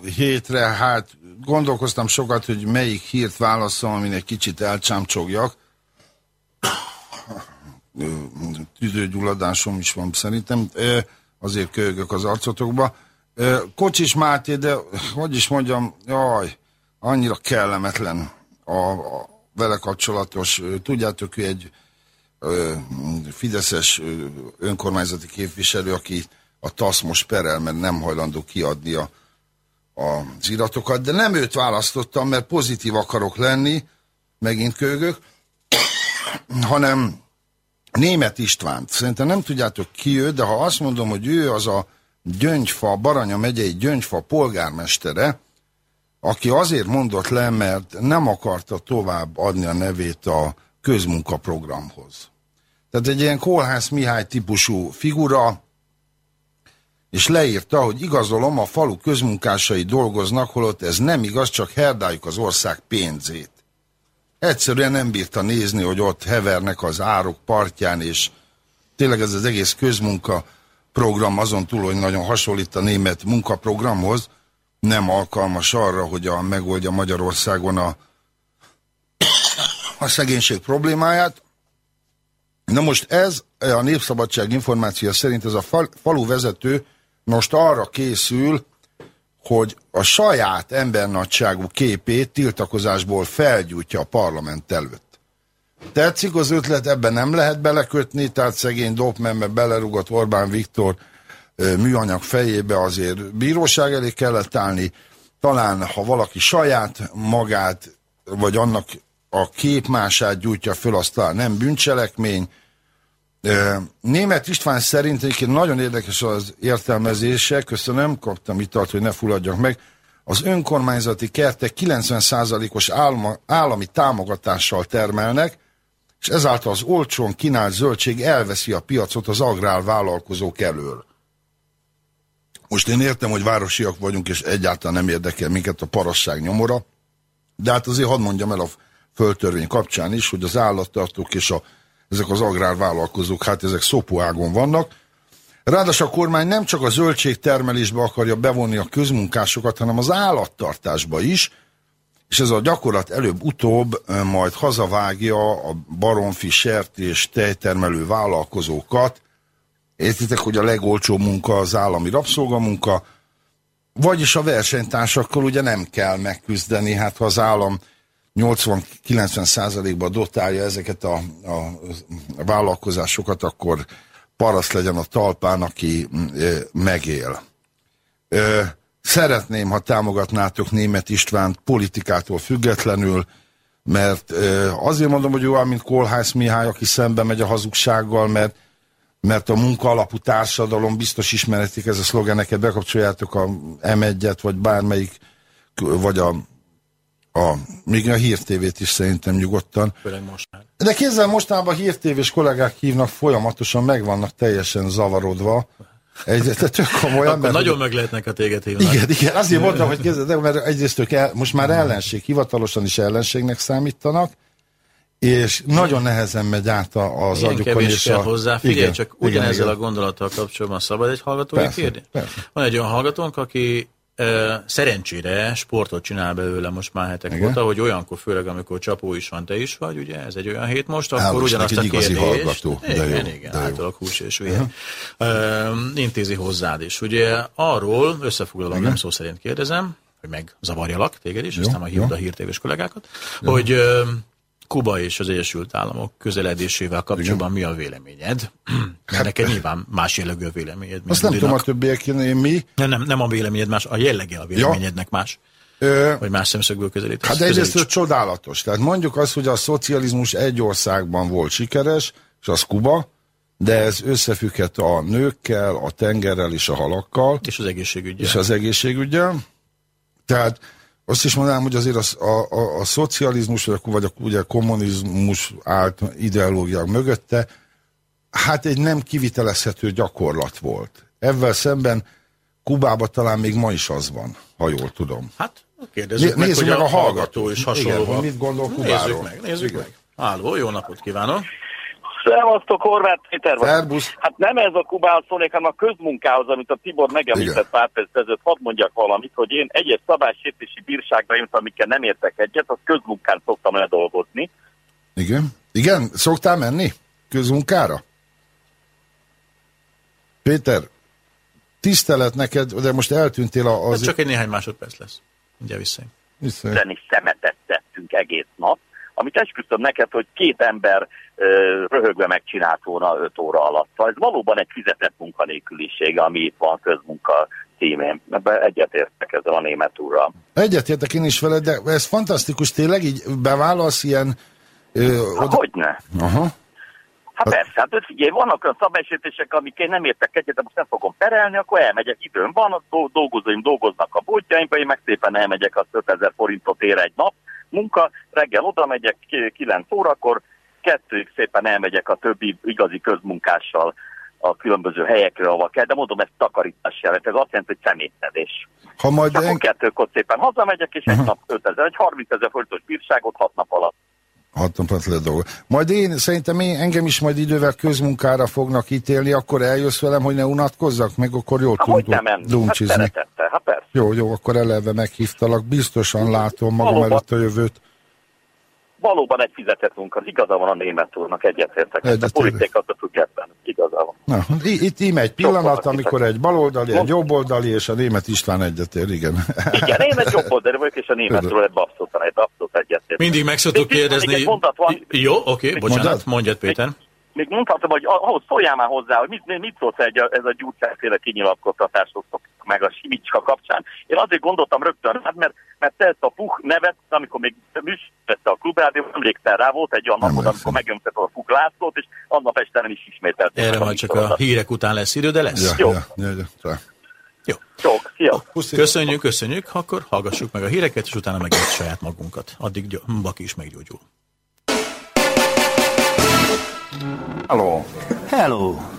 Speaker 3: Hétre, hát gondolkoztam sokat, hogy melyik hírt válaszol, amin egy kicsit elcsámcsogjak. Tüdőgyulladásom is van szerintem, azért köhögök az arcotokba. Kocsis Máté, de hogy is mondjam, jaj, annyira kellemetlen a, a vele kapcsolatos, tudjátok, ő egy ö, fideszes önkormányzati képviselő, aki a TASZ most perel, mert nem hajlandó kiadni a, az iratokat, de nem őt választottam, mert pozitív akarok lenni, megint kögök, [COUGHS] hanem német Istvánt. Szerintem nem tudjátok ki ő, de ha azt mondom, hogy ő az a Gyöngyfa, Baranya megyei Gyöngyfa polgármestere, aki azért mondott le, mert nem akarta tovább adni a nevét a közmunkaprogramhoz. Tehát egy ilyen Kolhász Mihály típusú figura, és leírta, hogy igazolom, a falu közmunkásai dolgoznak, holott ez nem igaz, csak herdáljuk az ország pénzét. Egyszerűen nem bírta nézni, hogy ott hevernek az árok partján, és tényleg ez az egész közmunka program azon túl, hogy nagyon hasonlít a német munkaprogramhoz, nem alkalmas arra, hogy a, megoldja Magyarországon a, a szegénység problémáját. Na most ez, a Népszabadság információ szerint ez a fal, falu vezető most arra készül, hogy a saját embernagyságú képét tiltakozásból felgyújtja a parlament előtt. Tetszik az ötlet, ebben nem lehet belekötni, tehát szegény Dopmenbe belerugott Orbán Viktor műanyag fejébe azért bíróság elé kellett állni. Talán, ha valaki saját magát, vagy annak a képmását gyújtja föl, az talán nem bűncselekmény. Német István szerint egyébként nagyon érdekes az értelmezése, köszönöm, kaptam italt, hogy ne fulladjak meg. Az önkormányzati kertek 90%-os állama, állami támogatással termelnek, és ezáltal az olcsón kínált zöldség elveszi a piacot az agrárvállalkozók elől. Most én értem, hogy városiak vagyunk, és egyáltalán nem érdekel minket a parasság nyomora, de hát azért hadd mondjam el a földtörvény kapcsán is, hogy az állattartók és a, ezek az agrárvállalkozók, hát ezek szopóágon vannak. Ráadásul a kormány nem csak a zöldségtermelésbe akarja bevonni a közmunkásokat, hanem az állattartásba is, és ez a gyakorlat előbb-utóbb majd hazavágja a baromfi, sertés, tejtermelő vállalkozókat. Értitek, hogy a legolcsóbb munka az állami rabszolgamunka, vagyis a versenytársakkal ugye nem kell megküzdeni, hát ha az állam 80-90 százalékban dotálja ezeket a, a, vállalkozásokat, akkor paraszt legyen a talpán, aki mm, ö, megél. Ö, Szeretném, ha támogatnátok német Istvánt politikától függetlenül, mert azért mondom, hogy olyan, mint Kolhász Mihály, aki szembe megy a hazugsággal, mert, mert a munka alapú társadalom, biztos ismeretik ez a szlogeneket, bekapcsoljátok a M1-et, vagy bármelyik, vagy a, a még a hírtévét is szerintem nyugodtan.
Speaker 7: Főleg most már.
Speaker 3: De kézzel mostanában hírtévés kollégák hívnak folyamatosan, meg vannak teljesen zavarodva. Egy, tök komolyan,
Speaker 7: Akkor
Speaker 3: mert
Speaker 7: nagyon meg lehetnek a téged hívni.
Speaker 3: igen, igen, azért mondtam, hogy kézzel, mert egyrészt ők el, most már ellenség, hivatalosan is ellenségnek számítanak, és nagyon nehezen megy át az
Speaker 7: Ilyen
Speaker 3: agyukon. és
Speaker 7: kell
Speaker 3: a,
Speaker 7: hozzá. Figyelj, csak
Speaker 3: igen,
Speaker 7: ugyanezzel
Speaker 3: igen.
Speaker 7: a gondolattal kapcsolatban szabad egy hallgatói
Speaker 3: Persze,
Speaker 7: kérdés?
Speaker 3: persze.
Speaker 7: Van egy olyan hallgatónk, aki szerencsére sportot csinál belőle most már hetek
Speaker 3: Igen.
Speaker 7: óta, hogy olyankor, főleg amikor csapó is van, te is vagy, ugye, ez egy olyan hét most, akkor ugyanazt a kérdést,
Speaker 3: hallgató, de
Speaker 7: igen,
Speaker 3: jó,
Speaker 7: igen,
Speaker 3: de jó.
Speaker 7: általak hús és hülye, ö, intézi hozzád is. Ugye arról, összefoglalom, nem szó szerint kérdezem, hogy megzavarjalak téged is,
Speaker 3: Jó,
Speaker 7: aztán majd hívd
Speaker 3: jó.
Speaker 7: a hírtévés kollégákat, hogy ö, Kuba és az Egyesült Államok közeledésével kapcsolatban mi a véleményed? Mert [CLEARS THROAT] neked nyilván más jellegű a véleményed,
Speaker 3: Hát- Azt nem tudom, a
Speaker 7: Rudinak.
Speaker 3: többiek én mi.
Speaker 7: nem, nem, nem a véleményed más, a jellege a véleményednek más.
Speaker 3: Ö,
Speaker 7: Vagy más szemszögből közelítesz.
Speaker 3: Hát egyrészt csodálatos. Tehát mondjuk azt, hogy a szocializmus egy országban volt sikeres, és az Kuba, de ez összefügghet a nőkkel, a tengerrel és a halakkal,
Speaker 7: És az egészségügyel.
Speaker 3: és az egészségügyel. Tehát azt is mondanám, hogy azért a, a, a, a szocializmus, vagy a, vagy a ugye, kommunizmus állt ideológiák mögötte, hát egy nem kivitelezhető gyakorlat volt. Ezzel szemben Kubában talán még ma is az van, ha jól tudom.
Speaker 7: Hát kérdezzük
Speaker 3: Né-
Speaker 7: meg,
Speaker 3: nézzük
Speaker 7: hogy
Speaker 3: meg
Speaker 7: a
Speaker 3: a
Speaker 7: hallgató is
Speaker 3: Igen,
Speaker 7: hasonló.
Speaker 3: hogy mit gondol Kubáról.
Speaker 7: Nézzük meg, nézzük
Speaker 3: Igen.
Speaker 7: meg. Háló, jó napot kívánok!
Speaker 10: Szevasztok, Horváth Péter vagy.
Speaker 3: Szerbusz.
Speaker 10: Hát nem ez a Kubához szólnék, hanem a közmunkához, amit a Tibor
Speaker 3: Igen.
Speaker 10: megemlített pár perc ezelőtt, hadd mondjak valamit, hogy én egyes szabálysértési bírságba, mint amikkel nem értek egyet, az közmunkán szoktam ledolgozni.
Speaker 3: Igen. Igen? Szoktál menni közmunkára? Péter, tisztelet neked, de most eltűntél a,
Speaker 7: Az
Speaker 3: az...
Speaker 7: csak egy néhány másodperc lesz. Mindjárt visszajön.
Speaker 3: Vissza.
Speaker 10: Zeni szemetet tettünk egész nap, amit esküszöm neked, hogy két ember röhögve megcsinált volna öt óra alatt. Ez valóban egy fizetett munkanélküliség, ami itt van közmunka címén. Ebben egyetértek ezzel a német úrral.
Speaker 3: Egyetértek én is veled, de ez fantasztikus, tényleg így bevállalsz ilyen... Ö,
Speaker 10: Hát
Speaker 3: oda...
Speaker 10: hogyne?
Speaker 3: Aha.
Speaker 10: Hát persze, hát figyelj, vannak olyan szabálysértések, amik én nem értek egyet, de most nem fogom perelni, akkor elmegyek, időm van, a do- dolgozóim dolgoznak a boltjaimba, én meg szépen elmegyek, az 5000 forintot ér egy nap, munka, reggel oda megyek 9 órakor, kettőig szépen elmegyek a többi igazi közmunkással a különböző helyekre, ahol kell, de mondom, ez takarítás jelent, ez azt jelenti, hogy szemétedés.
Speaker 3: Ha majd...
Speaker 10: És akkor
Speaker 3: En...
Speaker 10: kettőkor szépen hazamegyek, és egy nap 5000, egy 30 ezer forintos bírságot hat nap alatt.
Speaker 3: Hat napot le dolga. Majd én, szerintem én, engem is majd idővel közmunkára fognak ítélni, akkor eljössz velem, hogy ne unatkozzak, meg akkor jól tudunk
Speaker 10: menni? Hát hát persze.
Speaker 3: Jó, jó, akkor eleve meghívtalak, biztosan látom magam
Speaker 10: Valóban.
Speaker 3: előtt a jövőt.
Speaker 10: Valóban egy fizetett munka, az igaza van a német úrnak, egyetértek. A
Speaker 3: Egyetértek.
Speaker 10: politikát tudjuk ebben, igaza van.
Speaker 3: Na, itt íme egy pillanat, amikor egy baloldali, egy jobboldali, és a német István egyetér, igen.
Speaker 10: Igen, én egy jobb oldalra vagyok, és a németről ebben abszolút, ebben abszolút egyetértek.
Speaker 7: Mindig meg szoktuk kérdezni...
Speaker 10: még egy mondat van.
Speaker 7: Jó, oké, bocsánat,
Speaker 3: Mondjad.
Speaker 7: mondjad Péter.
Speaker 10: Még mondhatom, hogy ahhoz szóljál már hozzá, hogy mit, mit szólsz egy, ez a gyurcsányféle kinyilatkoztatások meg a Simicska kapcsán. Én azért gondoltam rögtön, hát mert, mert te ezt a Puch nevet, amikor még műsorvette a klubrádió, emlékszel rá, volt egy olyan napod, amikor megömtett a Puch Lászlót, és annap este nem is ismételték.
Speaker 7: Erre majd csak a hírek után lesz idő, de lesz.
Speaker 3: Ja,
Speaker 10: Jó.
Speaker 3: ja, ja, ja, ja.
Speaker 7: Jó.
Speaker 10: Jó, szia!
Speaker 7: Köszönjük, köszönjük, akkor hallgassuk meg a híreket, és utána meg saját magunkat. Addig Baki is meggyógyul.
Speaker 11: Halló.
Speaker 12: Hello!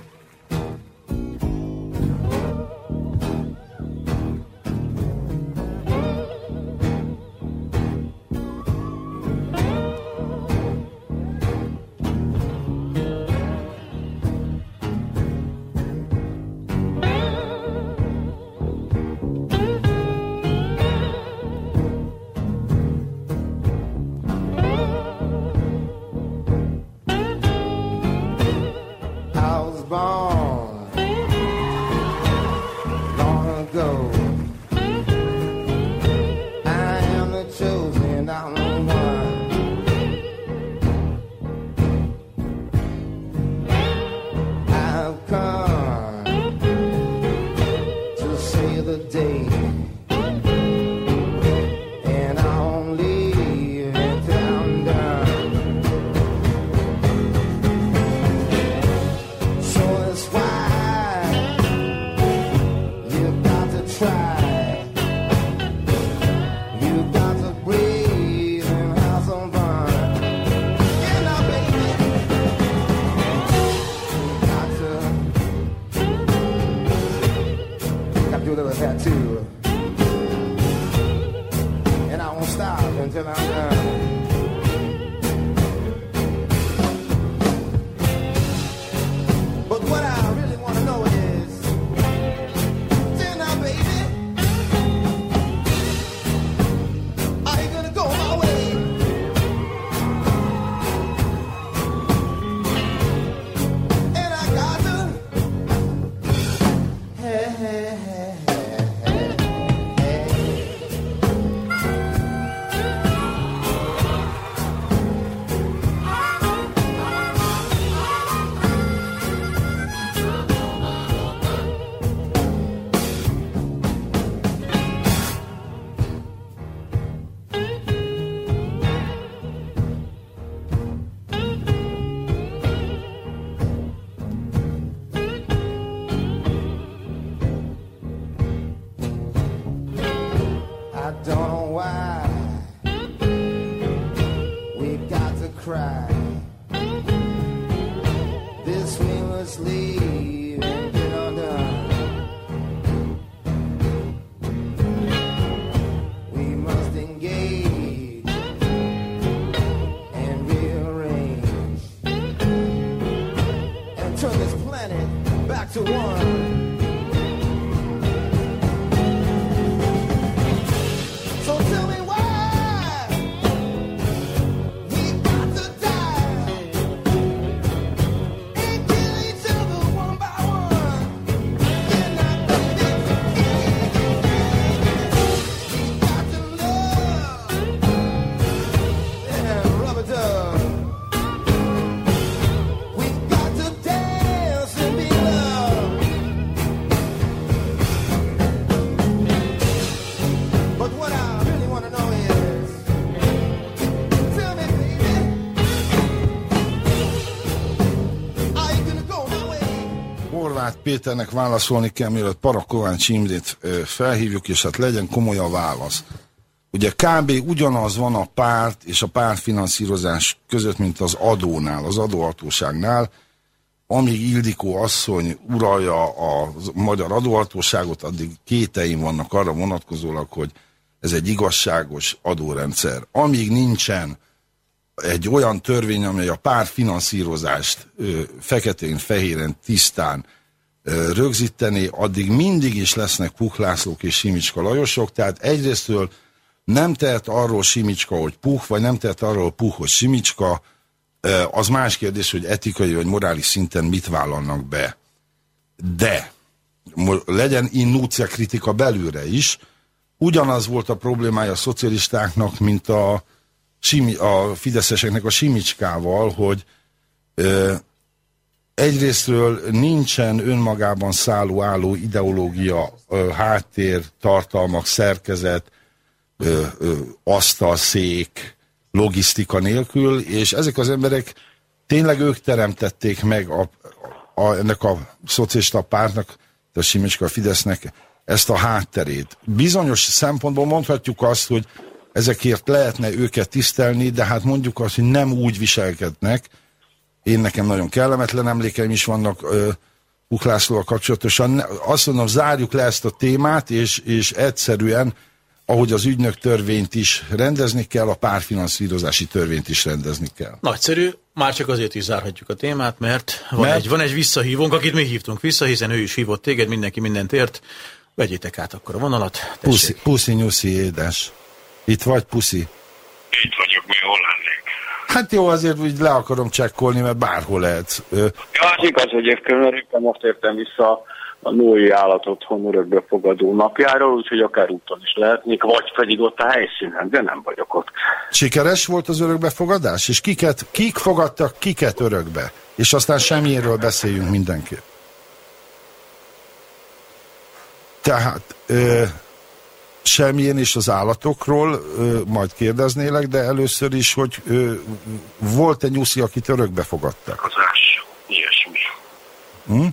Speaker 3: Péternek válaszolni kell, mielőtt Parakovács Imrét felhívjuk, és hát legyen komoly a válasz. Ugye kb. ugyanaz van a párt és a pártfinanszírozás között, mint az adónál, az adóhatóságnál, amíg Ildikó asszony uralja a magyar adóhatóságot, addig kéteim vannak arra vonatkozólag, hogy ez egy igazságos adórendszer. Amíg nincsen egy olyan törvény, amely a pártfinanszírozást ö, feketén-fehéren tisztán rögzíteni, addig mindig is lesznek Puch Lászlók és Simicska Lajosok, tehát egyrésztől nem tehet arról Simicska, hogy Puch, vagy nem tehet arról Puch, hogy Simicska, az más kérdés, hogy etikai vagy morális szinten mit vállalnak be. De legyen innúcia kritika belőle is, ugyanaz volt a problémája a szocialistáknak, mint a, Simi, a fideszeseknek a Simicskával, hogy egyrésztről nincsen önmagában szálló álló ideológia, háttér, tartalmak, szerkezet, asztal, szék, logisztika nélkül, és ezek az emberek tényleg ők teremtették meg a, a, ennek a szocialista pártnak, a Simicska Fidesznek ezt a hátterét. Bizonyos szempontból mondhatjuk azt, hogy ezekért lehetne őket tisztelni, de hát mondjuk azt, hogy nem úgy viselkednek. Én nekem nagyon kellemetlen emlékeim is vannak uh, Uklászlóval kapcsolatosan. Azt mondom, zárjuk le ezt a témát, és, és egyszerűen, ahogy az ügynök törvényt is rendezni kell, a párfinanszírozási törvényt is rendezni kell.
Speaker 7: Nagyszerű, már csak azért is zárhatjuk a témát, mert van,
Speaker 3: Mert?
Speaker 7: Egy, van egy visszahívónk, akit mi hívtunk vissza, hiszen ő is hívott téged, mindenki mindent ért. Vegyétek át akkor a vonalat.
Speaker 3: Puszi,
Speaker 7: Tessék.
Speaker 3: puszi, nyuszi, édes. Itt vagy, puszi?
Speaker 13: Itt vagyok, mi hol lennék.
Speaker 3: Hát jó, azért úgy le akarom csekkolni, mert bárhol lehet.
Speaker 13: Ja, az igaz, hogy éppen most értem vissza a Nói Állatotthon örökbefogadó napjáról, úgyhogy akár úton is lehetnék, vagy pedig ott a helyszínen, de nem vagyok ott.
Speaker 3: Sikeres volt az örökbefogadás? És kiket, kik fogadtak kiket örökbe? És aztán semmiről beszéljünk mindenképp. Tehát ö, semmilyen is az állatokról ö, majd kérdeznélek, de először is, hogy volt-e nyuszi, akit örökbe fogadtak?
Speaker 13: Az ás, ilyesmi.
Speaker 3: Hm?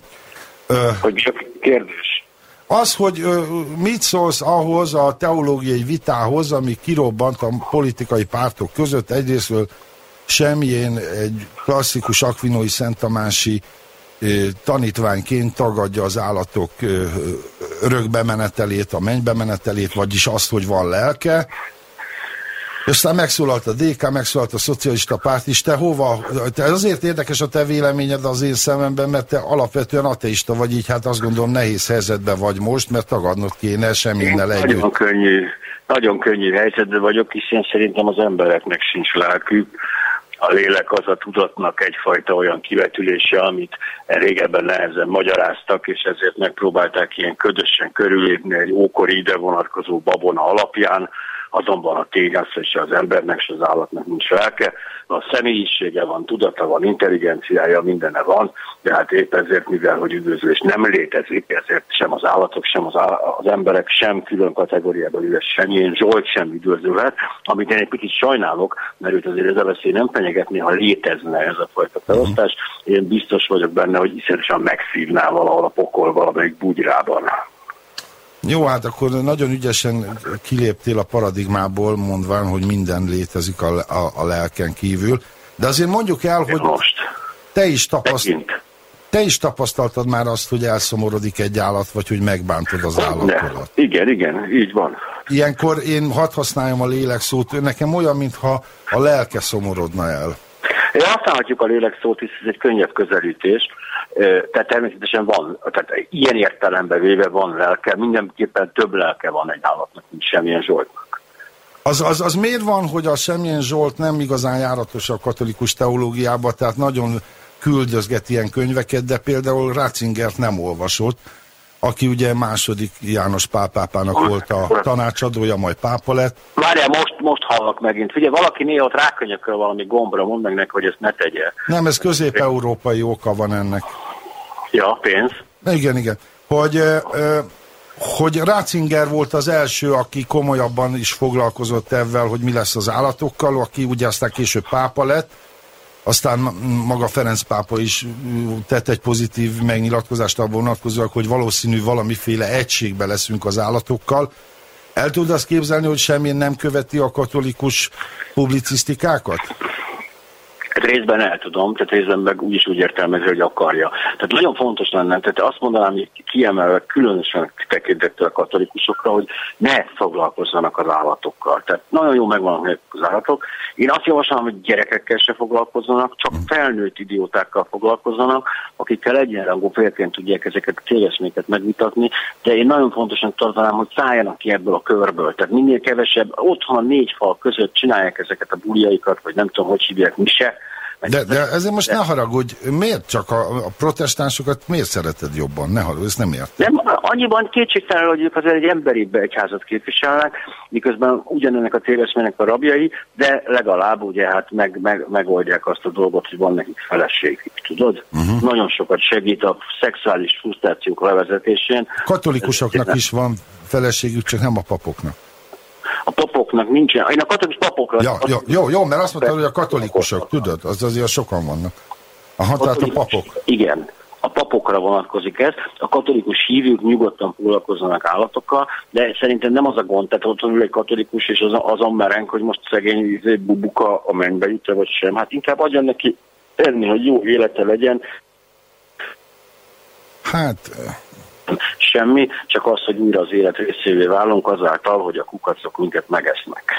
Speaker 3: Ö,
Speaker 13: Hogy kérdés?
Speaker 3: Az, hogy ö, mit szólsz ahhoz a teológiai vitához, ami kirobbant a politikai pártok között, egyrésztről semmilyen egy klasszikus akvinói szentamási tanítványként tagadja az állatok örökbemenetelét, a mennybemenetelét, vagyis azt, hogy van lelke, és aztán megszólalt a DK, megszólalt a Szocialista Párt is. Te hova? Te azért érdekes a te véleményed az én szememben, mert te alapvetően ateista vagy, így hát azt gondolom nehéz helyzetben vagy most, mert tagadnod kéne semminnel együtt.
Speaker 13: Nagyon könnyű, nagyon könnyű helyzetben vagyok, hiszen szerintem az embereknek sincs lelkük. A lélek az a tudatnak egyfajta olyan kivetülése, amit régebben nehezen magyaráztak, és ezért megpróbálták ilyen ködösen körülépni egy ókori ide vonatkozó babona alapján, azonban a tény az, hogy az embernek és az állatnak nincs lelke, a személyisége van, tudata van, intelligenciája, mindene van, de hát épp ezért, mivel hogy üdvözlés nem létezik, ezért sem az állatok, sem az, áll- az emberek, sem külön kategóriában üres semmilyen Zsolt sem üdvözölhet, amit én egy picit sajnálok, mert őt azért ez a veszély nem fenyegetni, ha létezne ez a fajta felosztás. Én biztos vagyok benne, hogy iszonyatosan megszívná valahol a pokol valamelyik bugyrában.
Speaker 3: Jó, hát akkor nagyon ügyesen kiléptél a paradigmából, mondván, hogy minden létezik a, a, a lelken kívül. De azért mondjuk el, hogy
Speaker 13: Most.
Speaker 3: te is, tapaszt, te is tapasztaltad már azt, hogy elszomorodik egy állat, vagy hogy megbántod az
Speaker 13: De,
Speaker 3: állatodat.
Speaker 13: igen, igen, így van.
Speaker 3: Ilyenkor én hadd használjam a lélek szót, nekem olyan, mintha a lelke szomorodna el.
Speaker 13: Használhatjuk a lélek szót, hisz ez egy könnyebb közelítés. Tehát természetesen van, tehát ilyen értelemben véve van lelke, mindenképpen több lelke van egy állatnak, mint semmilyen Zsoltnak.
Speaker 3: Az, az, az miért van, hogy a semmilyen Zsolt nem igazán járatos a katolikus teológiába, tehát nagyon küldözget ilyen könyveket, de például Ratzingert nem olvasott, aki ugye második János pápápának volt a tanácsadója, majd pápa lett.
Speaker 13: Várjál, most, most hallok megint. Figyelj, valaki néha ott rákönyököl valami gombra, mondd meg neki, hogy ezt ne tegye.
Speaker 3: Nem, ez közép-európai oka van ennek.
Speaker 13: Ja, pénz.
Speaker 3: Igen, igen. Hogy, hogy Ratzinger volt az első, aki komolyabban is foglalkozott ezzel, hogy mi lesz az állatokkal, aki ugye aztán később pápa lett, aztán ma- maga Ferenc pápa is tett egy pozitív megnyilatkozást abban vonatkozóan, hogy valószínű valamiféle egységbe leszünk az állatokkal. El tudod azt képzelni, hogy semmilyen nem követi a katolikus publicisztikákat?
Speaker 13: Hát részben el tudom, tehát részben meg úgy is úgy értelmezi, hogy akarja. Tehát nagyon fontos lenne, tehát azt mondanám, hogy kiemelve különösen tekintettel a katolikusokra, hogy ne foglalkozzanak az állatokkal. Tehát nagyon jó megvannak az állatok. Én azt javaslom, hogy gyerekekkel se foglalkozzanak, csak felnőtt idiótákkal foglalkozzanak, akikkel egyenrangú félként tudják ezeket a téveszméket megvitatni, de én nagyon fontosan tartanám, hogy szálljanak ki ebből a körből. Tehát minél kevesebb, otthon négy fal között csinálják ezeket a buliaikat, vagy nem tudom, hogy hívják, mi se,
Speaker 3: De, de ezért most ne haragudj, miért csak a, a protestánsokat miért szereted jobban? Ne haragudj, ezt nem értem.
Speaker 13: Nem, annyiban kétségtelen, hogy ők azért egy emberi egyházat képviselnek, miközben ugyanennek a téveszmének a rabjai, de legalább ugye hát meg, meg, megoldják azt a dolgot, hogy van nekik feleségük, tudod? Uh-huh. Nagyon sokat segít a szexuális frusztrációk levezetésén.
Speaker 3: Katolikusoknak is van feleségük, csak nem a papoknak.
Speaker 13: A papoknak nincsen, én a katolikus papokra...
Speaker 3: Ja, jó, jó, jó, mert azt mondtad, hogy a katolikusok, tudod, az azért sokan vannak. Aha, tehát a papok.
Speaker 13: Igen, a papokra vonatkozik ez. A katolikus hívők nyugodtan foglalkozzanak állatokkal, de szerintem nem az a gond, tehát ott ül egy katolikus, és az, azon merenk, hogy most szegény izé, bubuka a mennybe jut vagy sem. Hát inkább adjon neki enni, hogy jó élete legyen,
Speaker 3: Hát,
Speaker 13: semmi, csak az, hogy újra az élet részévé válunk azáltal, hogy a kukacok minket megesznek.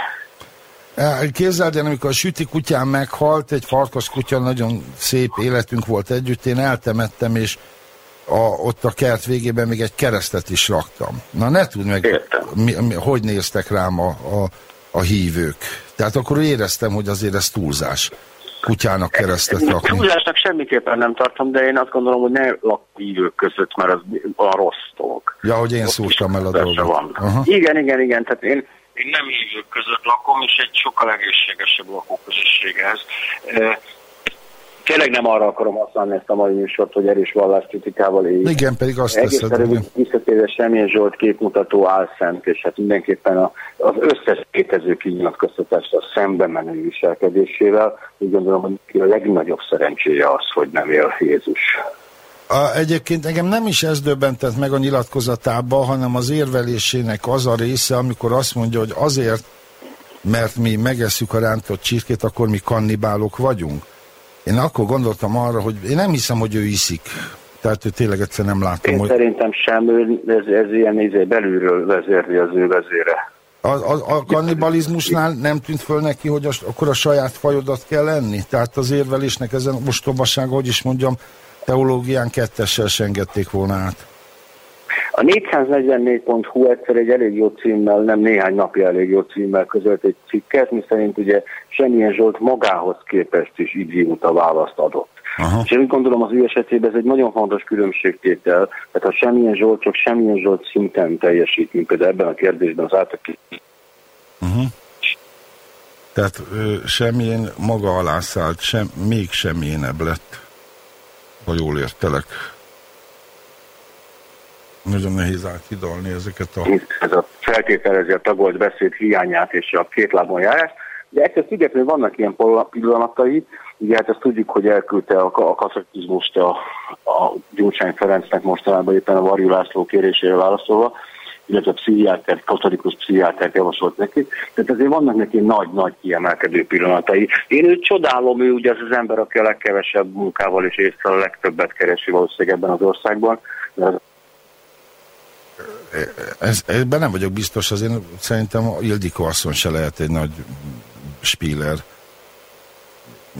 Speaker 3: képzeld el, amikor a süti kutyám meghalt, egy farkas kutya, nagyon szép életünk volt együtt, én eltemettem, és a, ott a kert végében még egy keresztet is raktam. Na ne tudd meg, mi, mi, hogy néztek rám a, a, a hívők. Tehát akkor éreztem, hogy azért ez túlzás kutyának keresztet rakni.
Speaker 13: Túlzásnak semmiképpen nem tartom, de én azt gondolom, hogy ne lakvívők között, mert az a rossz dolog.
Speaker 3: Ja, hogy én szúrtam el a dolgot.
Speaker 13: Van.
Speaker 3: Aha.
Speaker 13: Igen, igen, igen, tehát én, én nem hívők között lakom, és egy sokkal egészségesebb lakóközösség ez. E, Tényleg nem arra akarom használni ezt a mai műsort, hogy erős valláskritikával éljük.
Speaker 3: Igen, pedig azt
Speaker 13: Egész
Speaker 3: teszed.
Speaker 13: visszatérve semmilyen Zsolt képmutató álszent, és hát mindenképpen a, az összes létező kinyilatkoztatást a szembe menő viselkedésével, úgy gondolom, hogy a legnagyobb szerencséje az, hogy nem él Jézus.
Speaker 3: A, egyébként engem nem is ez döbbentett meg a nyilatkozatában, hanem az érvelésének az a része, amikor azt mondja, hogy azért, mert mi megesszük a rántott csirkét, akkor mi kannibálok vagyunk. Én akkor gondoltam arra, hogy én nem hiszem, hogy ő iszik. Tehát ő tényleg egyszer nem látom,
Speaker 13: Én
Speaker 3: hogy...
Speaker 13: szerintem sem, ő, ez, ez ilyen izé, belülről vezérli az ő vezére.
Speaker 3: A, a, a kannibalizmusnál nem tűnt föl neki, hogy a, akkor a saját fajodat kell lenni? Tehát az érvelésnek ezen ostobasága, hogy is mondjam, teológián kettessel se engedték volna át.
Speaker 13: A 444.hu egyszer egy elég jó címmel, nem néhány napja elég jó címmel közölt egy cikket, miszerint ugye semmilyen Zsolt magához képest is idióta választ adott.
Speaker 3: Aha.
Speaker 13: És én úgy gondolom az ő esetében ez egy nagyon fontos különbségtétel, tehát ha semmilyen Zsolt csak semmilyen Zsolt szinten teljesít, mint például ebben a kérdésben az által
Speaker 3: Uh-huh. Tehát ö, semmilyen maga alá szállt, sem, még semmilyenebb lett, ha jól értelek. Nagyon nehéz áthidalni ezeket a...
Speaker 13: ez a feltételezi a tagolt beszéd hiányát és a két lábon járás. De ettől függetlenül vannak ilyen pillanatai, ugye hát ezt tudjuk, hogy elküldte a, a kaszakizmust a, a Gyurcsány Ferencnek mostanában éppen a Varjú László kérésére válaszolva, illetve pszichiáter, katolikus pszichiátert javasolt neki. Tehát azért vannak neki nagy-nagy kiemelkedő pillanatai. Én őt csodálom, ő ugye az az ember, aki a legkevesebb munkával és észre a legtöbbet keresi valószínűleg ebben az országban. Az
Speaker 3: Ez, ebben nem vagyok biztos, azért szerintem a Ildikó asszony se lehet egy nagy spíler.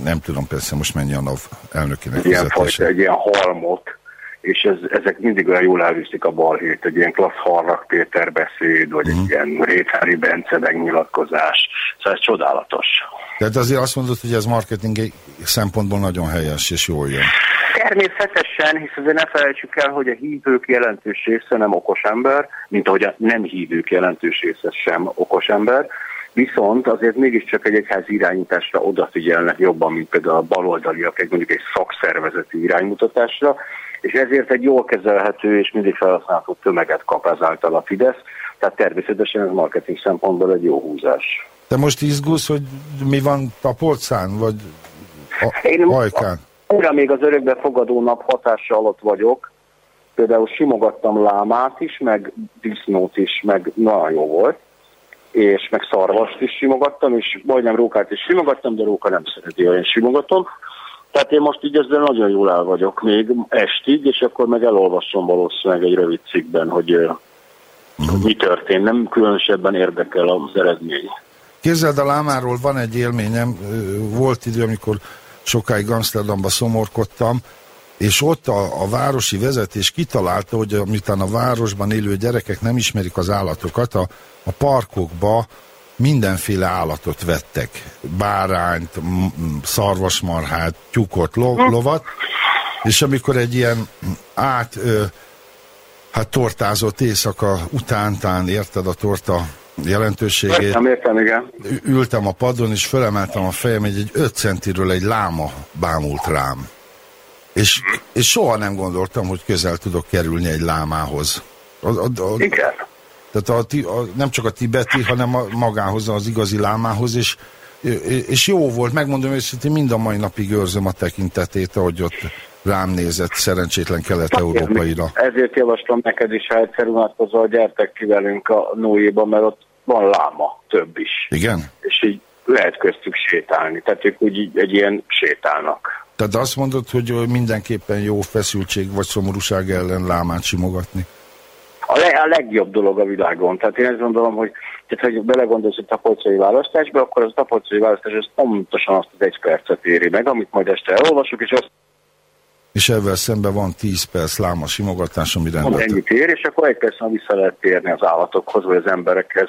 Speaker 3: Nem tudom persze most mennyi a NAV elnökének
Speaker 13: ilyen fajta, egy ilyen halmot, és ez, ezek mindig olyan jól elviszik a balhét, egy ilyen klassz Harrak Péter beszéd, vagy
Speaker 3: Mhm.
Speaker 13: egy ilyen Réthári Bence megnyilatkozás. Szóval ez csodálatos.
Speaker 3: Tehát azért azt mondod, hogy ez marketing szempontból nagyon helyes és jól jön.
Speaker 13: Természetesen, hisz azért ne felejtsük el, hogy a hívők jelentős része nem okos ember, mint ahogy a nem hívők jelentős része sem okos ember, viszont azért mégiscsak egy egyház irányításra odafigyelnek jobban, mint például a baloldaliak egy mondjuk egy szakszervezeti iránymutatásra, és ezért egy jól kezelhető és mindig felhasználható tömeget kap ezáltal a Fidesz, tehát természetesen ez marketing szempontból egy jó húzás.
Speaker 3: Te most izgulsz, hogy mi van Tapolcán, vagy a,
Speaker 13: Én
Speaker 3: Ajkán?
Speaker 13: Újra még az örökbe fogadó nap hatása alatt vagyok. Például simogattam lámát is, meg disznót is, meg nagyon jó volt. És meg szarvast is simogattam, és majdnem rókát is simogattam, de róka nem szereti, olyan simogatom. Tehát én most így ezzel nagyon jól el vagyok még estig, és akkor meg elolvasom valószínűleg egy rövid cikkben, hogy, hogy mi történt. Nem különösebben érdekel az eredmény.
Speaker 3: Képzeld, a lámáról van egy élményem, volt idő, amikor sokáig Amsterdamba szomorkodtam, és ott a, a városi vezetés kitalálta, hogy miután a városban élő gyerekek nem ismerik az állatokat, a, a parkokba mindenféle állatot vettek. Bárányt, szarvasmarhát, tyukot, lo, lovat, és amikor egy ilyen át ö, hát tortázott éjszaka utántán, érted a torta jelentőségét,
Speaker 13: Értem, értem, igen.
Speaker 3: Ültem a padon, és felemeltem a fejem, egy, egy 5 centiről egy láma bámult rám. És, és soha nem gondoltam, hogy közel tudok kerülni egy lámához. A, a, a,
Speaker 13: Igen.
Speaker 3: tehát a, a, nem csak a tibeti, hanem a, magához, az igazi lámához, és, és jó volt, megmondom őszintén, mind a mai napig őrzöm a tekintetét, ahogy ott rám nézett szerencsétlen kelet-európaira.
Speaker 13: Ezért javaslom neked is, ha egyszer unatkozol, gyertek ki velünk a Nóéba, mert ott van láma, több is.
Speaker 3: Igen?
Speaker 13: És így lehet köztük sétálni. Tehát ők úgy egy ilyen sétálnak.
Speaker 3: Tehát azt mondod, hogy mindenképpen jó feszültség vagy szomorúság ellen lámát simogatni?
Speaker 13: A, le, a legjobb dolog a világon. Tehát én azt gondolom, hogy tehát, hogy belegondolsz a tapolcai választásba, akkor az a tapolcai választás az pontosan azt az egy percet éri meg, amit majd este elolvasok, és azt
Speaker 3: És ezzel szemben van 10 perc láma simogatás, ami
Speaker 13: mond
Speaker 3: rendben.
Speaker 13: ennyit ér, és akkor egy percen vissza lehet térni az állatokhoz, vagy az emberekhez.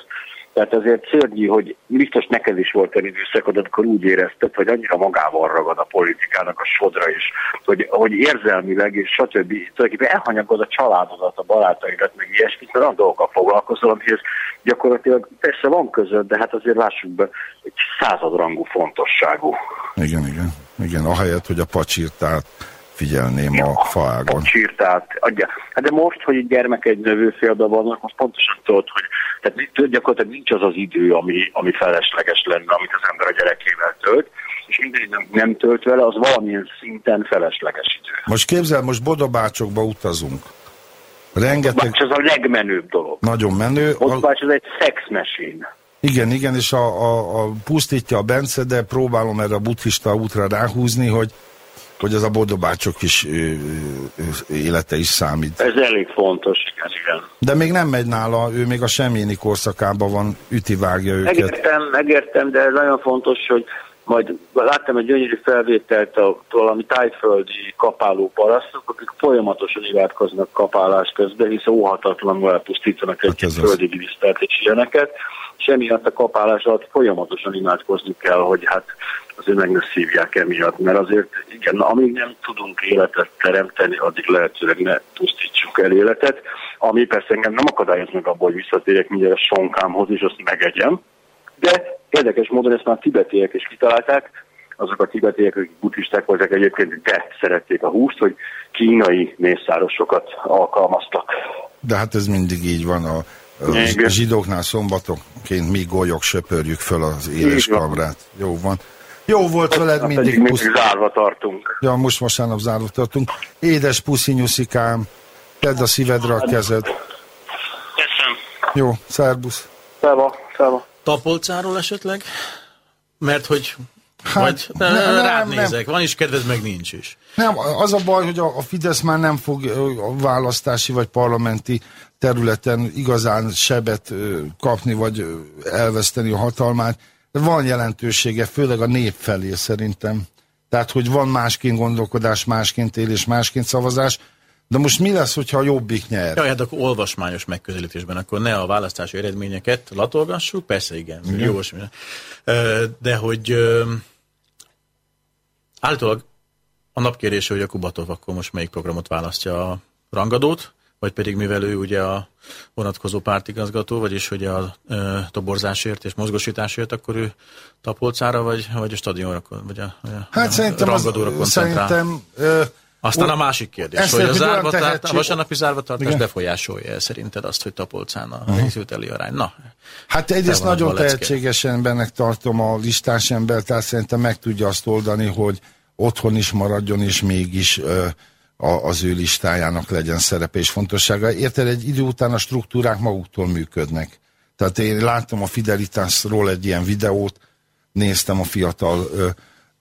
Speaker 13: Tehát ezért szörnyű, hogy biztos neked is volt egy időszakod, amikor úgy érezted, hogy annyira magával ragad a politikának a sodra is, hogy, hogy érzelmileg és stb. Tulajdonképpen elhanyagod a családodat, a barátaidat, meg ilyesmit, mert olyan dolgokkal foglalkozol, amihez gyakorlatilag persze van között, de hát azért lássuk be, egy századrangú fontosságú.
Speaker 3: Igen, igen. Igen, ahelyett, hogy a pacsirtát figyelném a faágon.
Speaker 13: Csírtát adja. Hát de most, hogy egy gyermek egy növőfélben vannak, most pontosan tudod, hogy tehát gyakorlatilag nincs az az idő, ami, ami felesleges lenne, amit az ember a gyerekével tölt, és minden nem, nem tölt vele, az valamilyen szinten felesleges idő.
Speaker 3: Most képzel, most Bodobácsokba utazunk. Rengeteg,
Speaker 13: Bács, ez a legmenőbb dolog.
Speaker 3: nagyon menő.
Speaker 13: Ott
Speaker 3: A,
Speaker 13: bács, ez egy machine.
Speaker 3: Igen, igen, és a, a, a pusztítja a Bence, de próbálom erre a buddhista útra ráhúzni, hogy, hogy az a bodobácsok is ö, ö, élete is számít.
Speaker 13: Ez elég fontos, igen, igen.
Speaker 3: De még nem megy nála, ő még a semjéni korszakában van, üti-vágja őket.
Speaker 13: Megértem, megértem, de ez nagyon fontos, hogy majd láttam egy gyönyörű felvételt a valami tájföldi kapáló parasztok, akik folyamatosan imádkoznak kapálás közben, hiszen óhatatlanul elpusztítanak egy
Speaker 3: ez az.
Speaker 13: földi lisztet és ilyeneket, és emiatt a kapálás alatt folyamatosan imádkozni kell, hogy hát azért meg ne szívják emiatt, mert azért igen, amíg nem tudunk életet teremteni, addig lehetőleg ne pusztítsuk el életet, ami persze engem nem akadályoz meg abból, hogy visszatérjek mindjárt a sonkámhoz, és azt megegyem, de érdekes módon ezt már tibetiek is kitalálták, azok a tibetiek, akik buddhisták voltak egyébként, de szerették a húst, hogy kínai mészárosokat alkalmaztak.
Speaker 3: De hát ez mindig így van. A,
Speaker 13: Igen.
Speaker 3: zsidóknál szombatonként mi golyok söpörjük föl az éles kabrát. Jó van. Jó volt veled mindig.
Speaker 13: pedig mindig zárva tartunk.
Speaker 3: Ja, most vasárnap zárva tartunk. Édes puszi nyuszikám, tedd a szívedre a kezed.
Speaker 13: Köszönöm.
Speaker 3: Jó, szerbusz.
Speaker 13: Szeva, szeva.
Speaker 7: Tapolcáról esetleg? Mert hogy
Speaker 3: Hát,
Speaker 7: vagy,
Speaker 3: nem,
Speaker 7: ne,
Speaker 3: nem,
Speaker 7: rád
Speaker 3: nem.
Speaker 7: nézek, van is kedved, meg nincs is.
Speaker 3: Nem, az a baj, hogy a, a Fidesz már nem fog a választási vagy parlamenti területen igazán sebet kapni, vagy elveszteni a hatalmát. De van jelentősége, főleg a nép felé szerintem. Tehát, hogy van másként gondolkodás, másként élés, másként szavazás. De most mi lesz, hogyha a jobbik nyer?
Speaker 7: Jaj, hát akkor olvasmányos megközelítésben, akkor ne a választási eredményeket latolgassuk, persze igen,
Speaker 3: Igen.
Speaker 7: jó, de hogy állítólag a napkérése, hogy a Kubatov akkor most melyik programot választja a rangadót, vagy pedig mivel ő ugye a vonatkozó pártigazgató, vagyis hogy a ö, toborzásért és mozgosításért, akkor ő tapolcára, vagy, vagy a stadionra, vagy a, vagy a
Speaker 3: Hát
Speaker 7: a
Speaker 3: szerintem, az,
Speaker 7: rangadóra koncentrál.
Speaker 3: szerintem ö,
Speaker 7: Aztán a másik kérdés,
Speaker 3: ezt
Speaker 7: hogy a, zárva a vasárnapi zárvatartás
Speaker 3: Igen.
Speaker 7: befolyásolja szerinted azt, hogy Tapolcán a
Speaker 3: Mhm.
Speaker 7: részvételi arány. Na,
Speaker 3: Hát egyrészt nagyon tehetséges embernek tartom a listás ember, tehát szerintem meg tudja azt oldani, hogy otthon is maradjon, és mégis ö, a, az ő listájának legyen szerepe és fontossága. Érted, egy idő után a struktúrák maguktól működnek. Tehát én láttam a Fidelitásról egy ilyen videót, néztem a fiatal ö,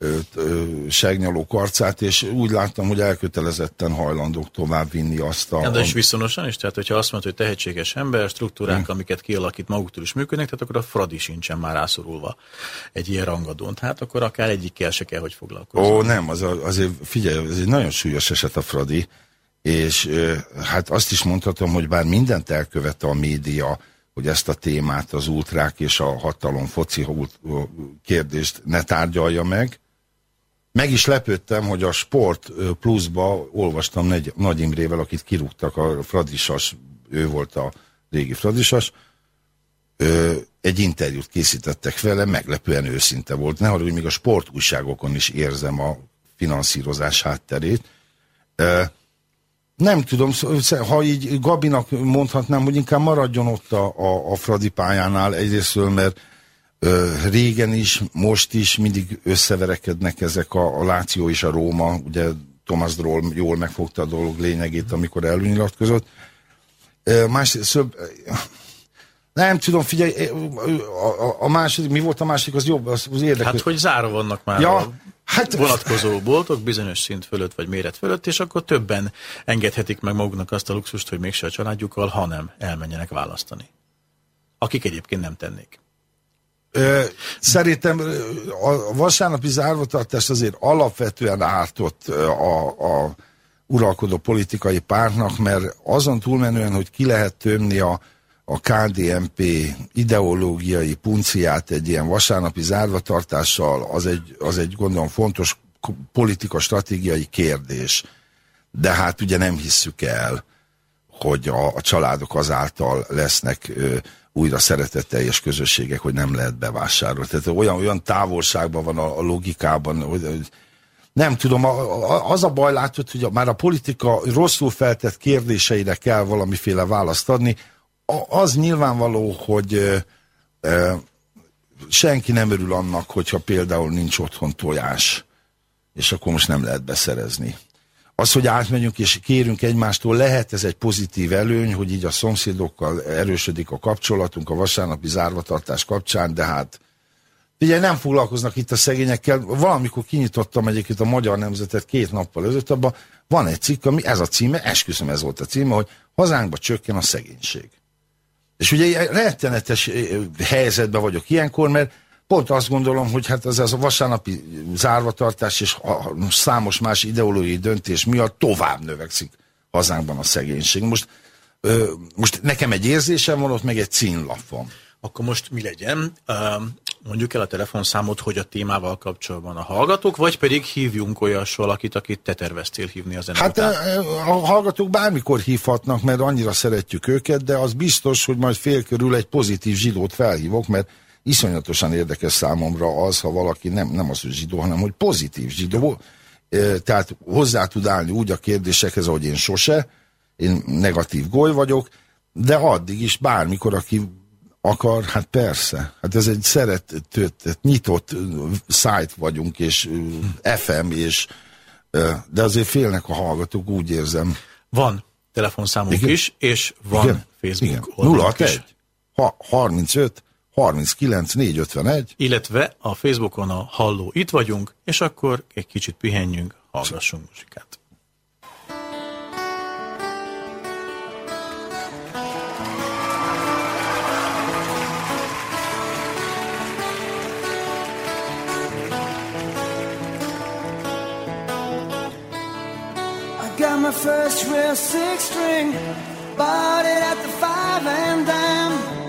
Speaker 3: ö, ö, segnyalók arcát, és úgy láttam, hogy elkötelezetten hajlandók tovább vinni azt a...
Speaker 7: Ja, de is viszonosan is, tehát hogyha azt mondod, hogy tehetséges ember, struktúrák,
Speaker 3: Igen.
Speaker 7: amiket kialakít maguktól is működnek, tehát akkor a Fradi sincsen már rászorulva egy ilyen rangadón. Hát akkor akár egyikkel se kell, hogy foglalkozzon.
Speaker 3: Ó, nem, az a, azért figyelj, ez egy nagyon súlyos eset a Fradi, és hát azt is mondhatom, hogy bár mindent elkövette a média, hogy ezt a témát, az ultrák és a hatalom foci kérdést ne tárgyalja meg, meg is lepődtem, hogy a Sport Pluszba olvastam Nagy, Nagy Imrével, akit kirúgtak, a Fradisas, ő volt a régi Fradisas, ö, egy interjút készítettek vele, meglepően őszinte volt. Ne hogy még a sportújságokon is érzem a finanszírozás hátterét. Ö, nem tudom, ha így Gabinak mondhatnám, hogy inkább maradjon ott a, a, a Fradi pályánál egyrésztől, mert régen is, most is mindig összeverekednek ezek a, a Láció és a Róma, ugye Thomas Droll jól megfogta a dolog lényegét, amikor elnyilatkozott. Másrészt, nem tudom, figyelj, a, a, második, mi volt a második, az jobb, az, az érdekes.
Speaker 7: Hát, hogy zárva vannak már
Speaker 3: Ja,
Speaker 7: a
Speaker 3: hát-
Speaker 7: vonatkozó boltok bizonyos szint fölött vagy méret fölött, és akkor többen engedhetik meg maguknak azt a luxust, hogy mégse a családjukkal, hanem elmenjenek választani. Akik egyébként nem tennék.
Speaker 3: Szerintem a vasárnapi zárvatartás azért alapvetően ártott a, a uralkodó politikai pártnak, mert azon túlmenően, hogy ki lehet tömni a, a KDNP ideológiai punciát egy ilyen vasárnapi zárvatartással, az egy, az egy gondolom fontos k- politika-stratégiai kérdés. De hát ugye nem hisszük el, hogy a, a családok azáltal lesznek ö, újra szeretetteljes közösségek, hogy nem lehet bevásárolni. Tehát olyan, olyan távolságban van a, a logikában, hogy, hogy nem tudom, a, a, az a baj látod, hogy a, már a politika rosszul feltett kérdéseire kell valamiféle választ adni. A, az nyilvánvaló, hogy ö, ö, senki nem örül annak, hogyha például nincs otthon tojás, és akkor most nem lehet beszerezni. Az, hogy átmegyünk és kérünk egymástól, lehet ez egy pozitív előny, hogy így a szomszédokkal erősödik a kapcsolatunk a vasárnapi zárvatartás kapcsán, de hát Ugye nem foglalkoznak itt a szegényekkel. Valamikor kinyitottam egyébként a Magyar Nemzetet két nappal ezelőtt, abban van egy cikk, ami ez a címe, esküszöm ez volt a címe, hogy hazánkba csökken a szegénység. És ugye rettenetes eh, helyzetben vagyok ilyenkor, mert pont azt gondolom, hogy hát az, az a vasárnapi zárvatartás és a számos más ideológiai döntés miatt tovább növekszik hazánkban a szegénység. Most, ö, most nekem egy érzésem van, ott meg egy címlap van.
Speaker 7: Akkor most mi legyen? Mondjuk el a telefonszámot, hogy a témával kapcsolatban a hallgatók, vagy pedig hívjunk olyas valakit, akit te terveztél hívni a
Speaker 3: Hát a hallgatók bármikor hívhatnak, mert annyira szeretjük őket, de az biztos, hogy majd fél körül egy pozitív zsidót felhívok, mert iszonyatosan érdekes számomra az, ha valaki nem, nem az, hogy zsidó, hanem hogy pozitív zsidó, tehát hozzá tud állni úgy a kérdésekhez, ahogy én sose, én negatív goly vagyok, de addig is bármikor, aki akar, hát persze. Hát ez egy szeretett, nyitott szájt vagyunk, és FM, és de azért félnek a hallgatók, úgy érzem.
Speaker 7: Van telefonszámunk Igen? is, és van Igen? Facebook
Speaker 3: Igen. oldalunk is. Ha, 35 39 451.
Speaker 7: Illetve a Facebookon a Halló itt vagyunk, és akkor egy kicsit pihenjünk, hallgassunk muzsikát.
Speaker 2: my first real six string. Bought it at the five and dime.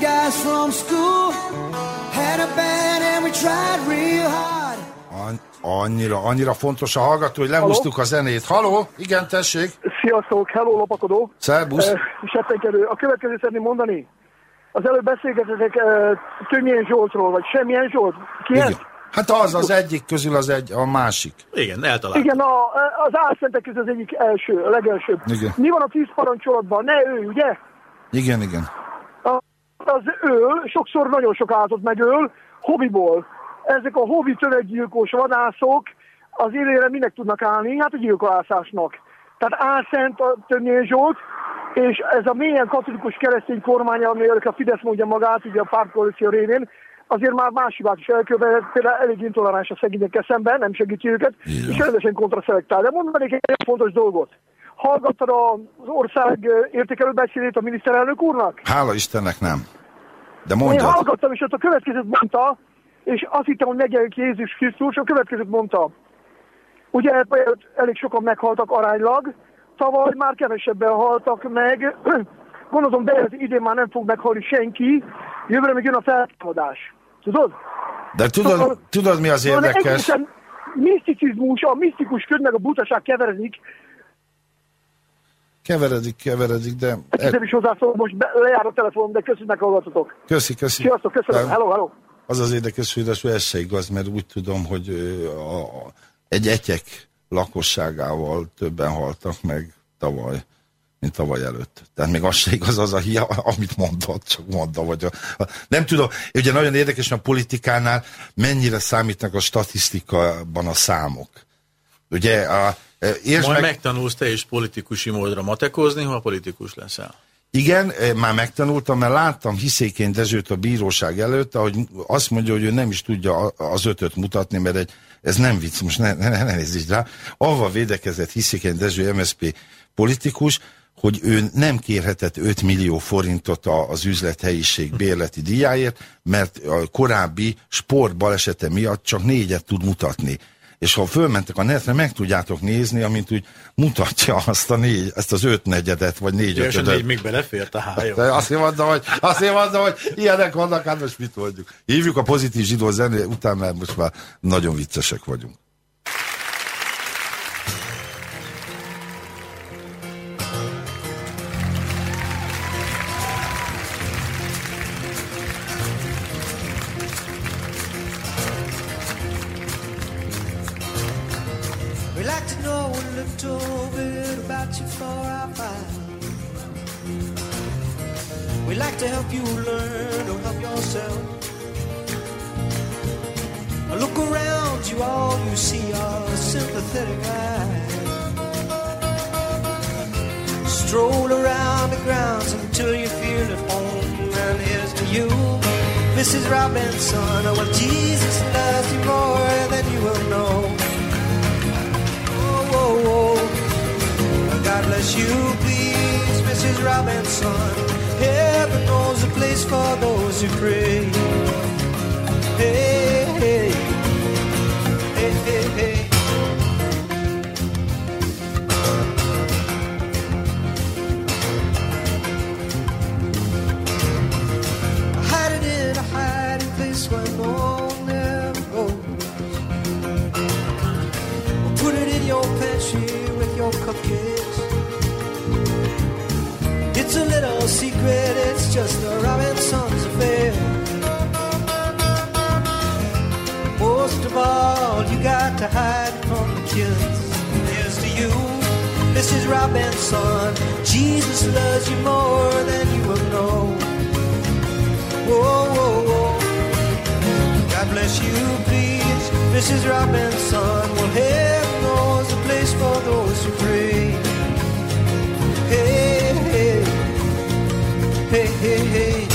Speaker 2: Guys from school had a band and we tried real hard.
Speaker 3: Annyira, annyira fontos a hallgató, hogy lehúztuk a zenét. Haló, igen, tessék.
Speaker 14: Sziasztok, hello, lopakodó.
Speaker 3: Szerbusz.
Speaker 14: Uh, a következő szeretném mondani. Az előbb beszélgetetek uh, Tömjén Zsoltról, vagy Semmilyen Zsolt. Ki Igen. Ez?
Speaker 3: Hát az az egyik közül az egy, a másik.
Speaker 7: Igen, eltaláltam.
Speaker 14: Igen, a, az álszentek közül az egyik első, a legelsőbb.
Speaker 3: Igen.
Speaker 14: Mi van a tíz parancsolatban? Ne ő, ugye?
Speaker 3: Igen, igen.
Speaker 14: Az öl, sokszor nagyon sok állatot megöl, hobbiból. Ezek a hobbi tömeggyilkos vadászok az élére minek tudnak állni? Hát a gyilkolászásnak. Tehát álszent a Tömjén Zsolt, és ez a mélyen katolikus keresztény kormány, amelyek a Fidesz mondja magát, ugye a pártkoalíció révén, azért már más hibát is elkövetett, például elég intoleráns a szegényekkel szemben, nem segíti őket, Igen. és rendesen kontraszelektál. De mondanék egy fontos dolgot. Hallgattad az ország értékelő beszédét a miniszterelnök úrnak?
Speaker 3: Hála Istennek nem. De mondja.
Speaker 14: Én hallgattam, és ott a következőt mondta, és azt hittem, hogy megjelenik Jézus Krisztus, a következőt mondta. Ugye elég sokan meghaltak aránylag, Tavaly már kevesebben haltak meg. [CLEARS THROAT] Gondolom, ez idén már nem fog meghalni senki. Jövőre még jön a feltámadás. Tudod?
Speaker 3: De tudod, szóval, tudod mi az érdekes?
Speaker 14: Miszticizmus, a misztikus köd meg a butaság keveredik.
Speaker 3: Keveredik, keveredik, de...
Speaker 14: Hát nem is hozzászól, most be, lejár a telefonom, de köszönöm, meghallgatotok.
Speaker 3: Köszi, köszi.
Speaker 14: Sziasztok, köszönöm, hello, hello.
Speaker 3: Az az érdekes, hogy ez se igaz, mert úgy tudom, hogy a, a, egy etyek lakosságával többen haltak meg tavaly, mint tavaly előtt. Tehát még az se igaz az a hia, amit mondott, csak mondta, vagy a, a, nem tudom, ugye nagyon érdekes, hogy a politikánál mennyire számítnak a statisztikában a számok. Ugye a,
Speaker 7: e, Majd meg... megtanulsz te is politikusi módra matekozni, ha politikus leszel.
Speaker 3: Igen, e, már megtanultam, mert láttam hiszékeny Dezsőt a bíróság előtt, ahogy azt mondja, hogy ő nem is tudja az ötöt mutatni, mert egy, ez nem vicc, most ne, ne, ne, ne nézzük rá. Avval védekezett hiszékeny Dezső MSP politikus, hogy ő nem kérhetett 5 millió forintot az üzlethelyiség bérleti díjáért, mert a korábbi sportbalesete miatt csak négyet tud mutatni. És ha fölmentek a netre, meg tudjátok nézni, amint úgy mutatja azt a négy, ezt az öt negyedet, vagy négy
Speaker 7: ja, ötödet. És még belefért a hájon.
Speaker 3: Azt mondta, hogy, azt mondta, hogy ilyenek vannak, hát most mit mondjuk. Hívjuk a pozitív zsidó zené után, mert most már nagyon viccesek vagyunk.
Speaker 2: To help you learn or help yourself. Now Look around you, all you see are sympathetic eyes. Stroll around the grounds until you feel at home. And here's to you, Mrs. Robinson. Oh, well, Jesus loves you more than you will know. Oh, oh, oh. God bless you, please, Mrs. Robinson. Heaven knows a place for those who pray. Hey, hey, hey, hey, hey. Secret, it's just a Robinson's affair. Most of all, you got to hide from the kids. Here's to you, Mrs. Robinson. Jesus loves you more than you will know. Whoa, whoa, whoa. God bless you, please, Mrs. Robinson. Well, heaven knows a place for those who pray. Hey, hey, hey, hey.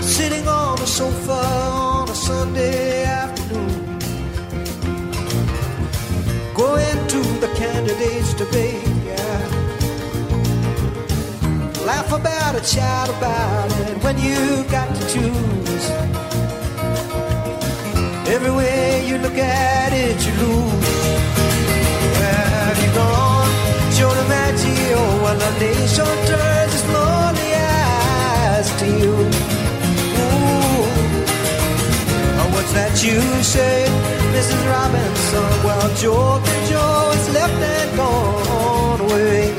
Speaker 2: Sitting on the sofa on a Sunday afternoon, going to the candidates debate. Yeah. Laugh about it, shout about it when you got to choose. Every way you look at it, you lose. Nation turns its lonely eyes to you. Ooh. Oh, what's that you say, Mrs. Robinson? Well, Joe Joe is left and gone away.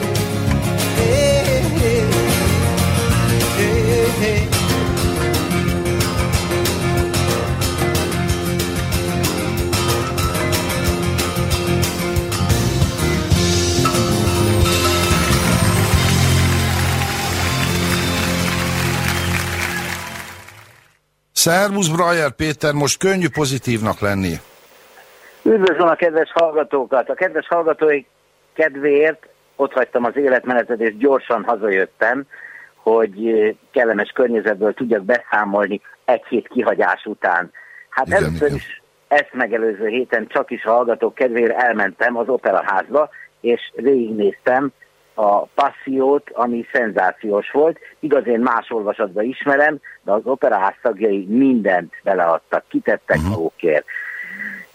Speaker 3: Szervusz, Brajer Péter, most könnyű pozitívnak lenni.
Speaker 15: Üdvözlöm a kedves hallgatókat! A kedves hallgatói kedvéért ott hagytam az életmenetet, és gyorsan hazajöttem, hogy eh, kellemes környezetből tudjak beszámolni egy hét kihagyás után. Hát
Speaker 3: Igen,
Speaker 15: először
Speaker 3: igen.
Speaker 15: is ezt megelőző héten csak is a hallgatók kedvéért elmentem az operaházba, és végignéztem a passziót, ami szenzációs volt. Igaz, én más olvasatba ismerem, de az operaház tagjai mindent beleadtak, kitettek
Speaker 3: Mhm.
Speaker 15: magukért.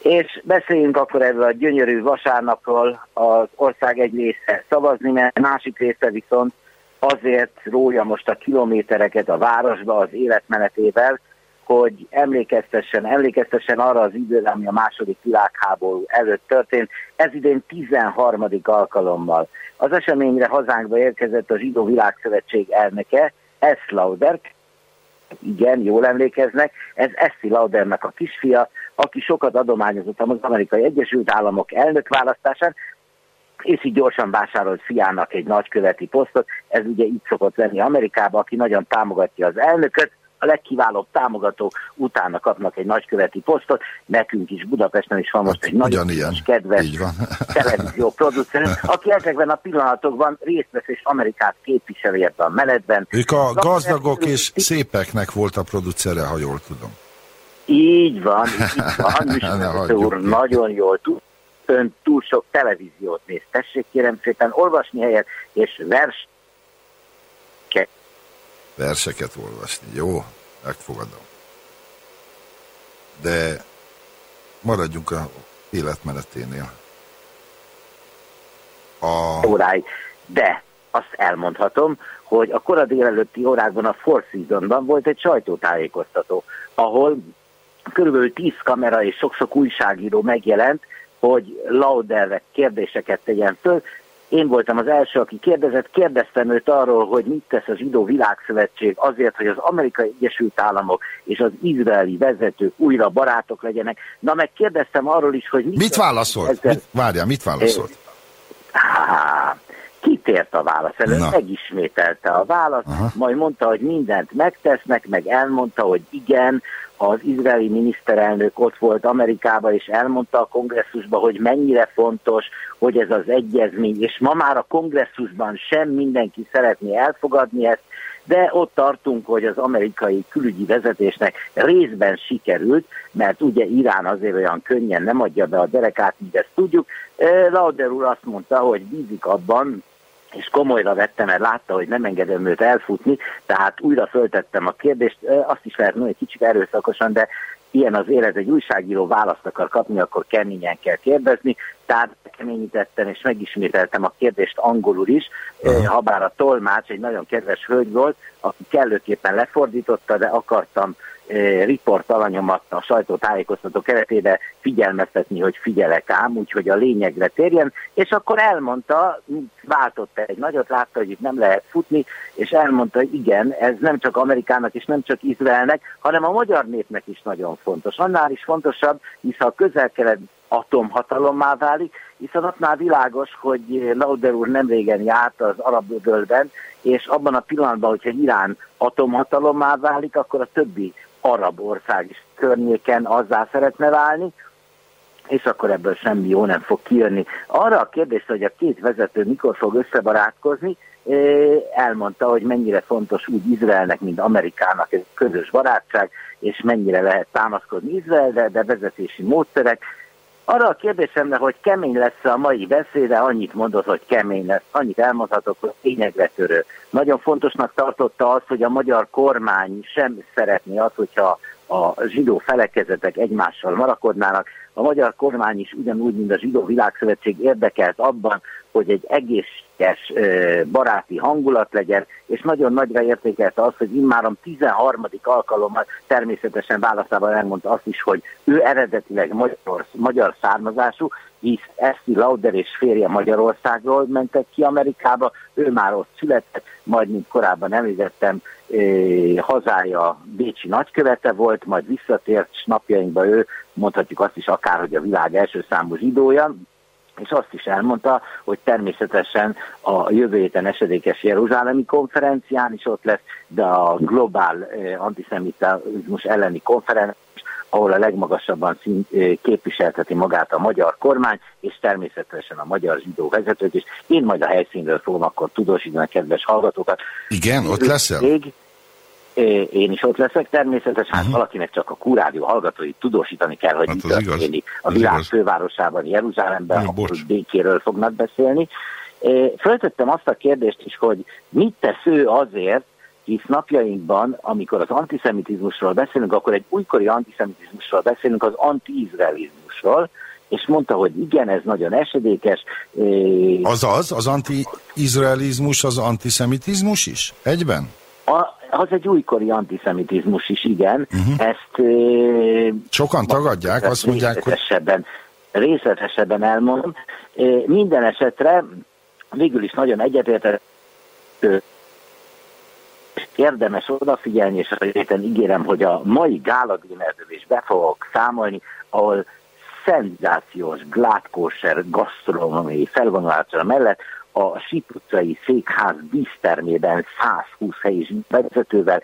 Speaker 15: És beszéljünk akkor erről a gyönyörű vasárnapról, az ország egy része szavazni, mert másik része viszont azért rója most a kilométereket a városba az életmenetével, hogy emlékeztessen, emlékeztessen arra az időre, ami a második világháború előtt történt. Ez idén 13. alkalommal. Az eseményre hazánkba érkezett a Zsidó Világszövetség elnöke, S. Lauder, igen, jól emlékeznek, ez Essi Laudernek a kisfia, aki sokat adományozott az amerikai Egyesült Államok elnökválasztásán, és így gyorsan vásárolt fiának egy nagyköveti posztot. Ez ugye így szokott lenni Amerikában, aki nagyon támogatja az elnököt, a legkiválóbb támogatók utána kapnak egy nagyköveti posztot. Nekünk is Budapesten is van most egy nagyon kedves [LAUGHS] televízió producerünk, aki ezekben a pillanatokban részt vesz és Amerikát képviseli ebben a menetben.
Speaker 3: Ők a gazdagok és szépeknek volt a producere, ha jól tudom.
Speaker 15: Így van, így [LAUGHS] van. Műsorvezető úr nagyon jól tud. Ön túl sok televíziót néz. Tessék kérem szépen olvasni helyet, és vers
Speaker 3: Verseket olvasni. Jó, megfogadom. De maradjunk a életmeneténél. A...
Speaker 15: óráig. De azt elmondhatom, hogy a kora délelőtti órákban a Four Seasonban volt egy sajtótájékoztató, ahol körülbelül 10 kamera és sok-sok újságíró megjelent, hogy Lauderre kérdéseket tegyen föl. Én voltam az első, aki kérdezett, kérdeztem őt arról, hogy mit tesz a Zsidó Világszövetség azért, hogy az Amerikai Egyesült Államok és az izraeli vezetők újra barátok legyenek. Na meg kérdeztem arról is, hogy
Speaker 3: Mit válaszolt?
Speaker 15: ezzel-
Speaker 3: Mit, várjál, mit válaszolt?
Speaker 15: Há, kitért a válasz előtt,
Speaker 3: Na.
Speaker 15: megismételte a választ, majd mondta, hogy mindent megtesznek, meg elmondta, hogy igen, az izraeli miniszterelnök ott volt Amerikában, és elmondta a kongresszusban, hogy mennyire fontos, hogy ez az egyezmény, és ma már a kongresszusban sem mindenki szeretné elfogadni ezt, de ott tartunk, hogy az amerikai külügyi vezetésnek részben sikerült, mert ugye Irán azért olyan könnyen nem adja be a derekát, mint ezt tudjuk. Eh, Lauder úr azt mondta, hogy bízik abban, és komolyra vettem, mert látta, hogy nem engedem őt elfutni, tehát újra föltettem a kérdést, azt is lehet mondani, egy kicsit erőszakosan, de ilyen az élet, egy újságíró választ akar kapni, akkor keményen kell kérdezni, tehát keményítettem és megismételtem a kérdést angolul is, uh ha bár a tolmács egy nagyon kedves hölgy volt, aki kellőképpen lefordította, de akartam eh, riport alanyomat a sajtótájékoztató keretében figyelmeztetni, hogy figyelek ám, úgyhogy a lényegre térjen, és akkor elmondta, váltott egy nagyot, látta, hogy itt nem lehet futni, és elmondta, hogy igen, ez nem csak Amerikának és nem csak Izraelnek, hanem a magyar népnek is nagyon fontos. Annál is fontosabb, hisz a közel-kelet atomhatalommá válik, hiszen ott már világos, hogy Lauder úr nem régen járt az arab öbölben, és abban a pillanatban, hogyha Irán atomhatalommá válik, akkor a többi arab ország is környéken azzá szeretne válni, és akkor ebből semmi jó nem fog kijönni. Arra a kérdésre, hogy a két vezető mikor fog összebarátkozni, eh, elmondta, hogy mennyire fontos úgy Izraelnek, mint Amerikának ez közös barátság, és mennyire lehet támaszkodni Izraelre, de vezetési módszerek. Arra a kérdésemre, hogy kemény lesz a mai beszéde, annyit mondott, hogy kemény lesz. Annyit elmondhatok, hogy lényegre törő. Nagyon fontosnak tartotta azt, hogy a magyar kormány sem szeretné azt, hogyha a zsidó felekezetek egymással marakodnának. A magyar kormány is ugyanúgy, mint a Zsidó Világszövetség érdekelt abban, hogy egy egészséges baráti hangulat legyen, és nagyon nagyra értékelte azt, hogy immáron 13. alkalommal természetesen válaszában elmondta azt is, hogy ő eredetileg magyar, magyar származású, hisz Eszti Lauder és férje Magyarországról mentek ki Amerikába, ő már ott született, majd, mint korábban említettem, hazája Bécsi nagykövete volt, majd visszatért, és napjainkban ő, mondhatjuk azt is akár, hogy a világ első számú zsidója, és azt is elmondta, hogy természetesen a jövő héten esedékes Jeruzsálemi konferencián is ott lesz, de a globál eh, antiszemitizmus elleni konferencián ahol a legmagasabban szín, eh, képviselteti magát a magyar kormány, és természetesen a magyar zsidó vezetők is. Én majd a helyszínről fogom akkor tudósítani a kedves hallgatókat.
Speaker 3: Igen, ott leszel?
Speaker 15: Még, én is ott leszek természetesen, hát valakinek csak a kurádió hallgatóit tudósítani kell, hogy
Speaker 3: Hát
Speaker 15: mi történik a világ fővárosában, Jeruzsálemben,
Speaker 3: Jó,
Speaker 15: ahol békéről fognak beszélni. Föltettem azt a kérdést is, hogy mit tesz ő azért, hisz napjainkban, amikor az antiszemitizmusról beszélünk, akkor egy újkori antiszemitizmusról beszélünk, az anti-izraelizmusról, és mondta, hogy igen, ez nagyon esedékes.
Speaker 3: Azaz, az anti-izraelizmus, az antiszemitizmus is? Egyben?
Speaker 15: A, az egy újkori antiszemitizmus is, igen. Uh-huh. Ezt
Speaker 3: Sokan tagadják, azt mondják, hogy
Speaker 15: részletesebben, elmondom. Minden esetre végül is nagyon egyetértett érdemes odafigyelni, és héten ígérem, hogy a mai gáladínerző is be fogok számolni, ahol szenzációs, glátkóser gasztronómiai felvonulása mellett a Sip utcai székház dísztermében 120 helyi vezetővel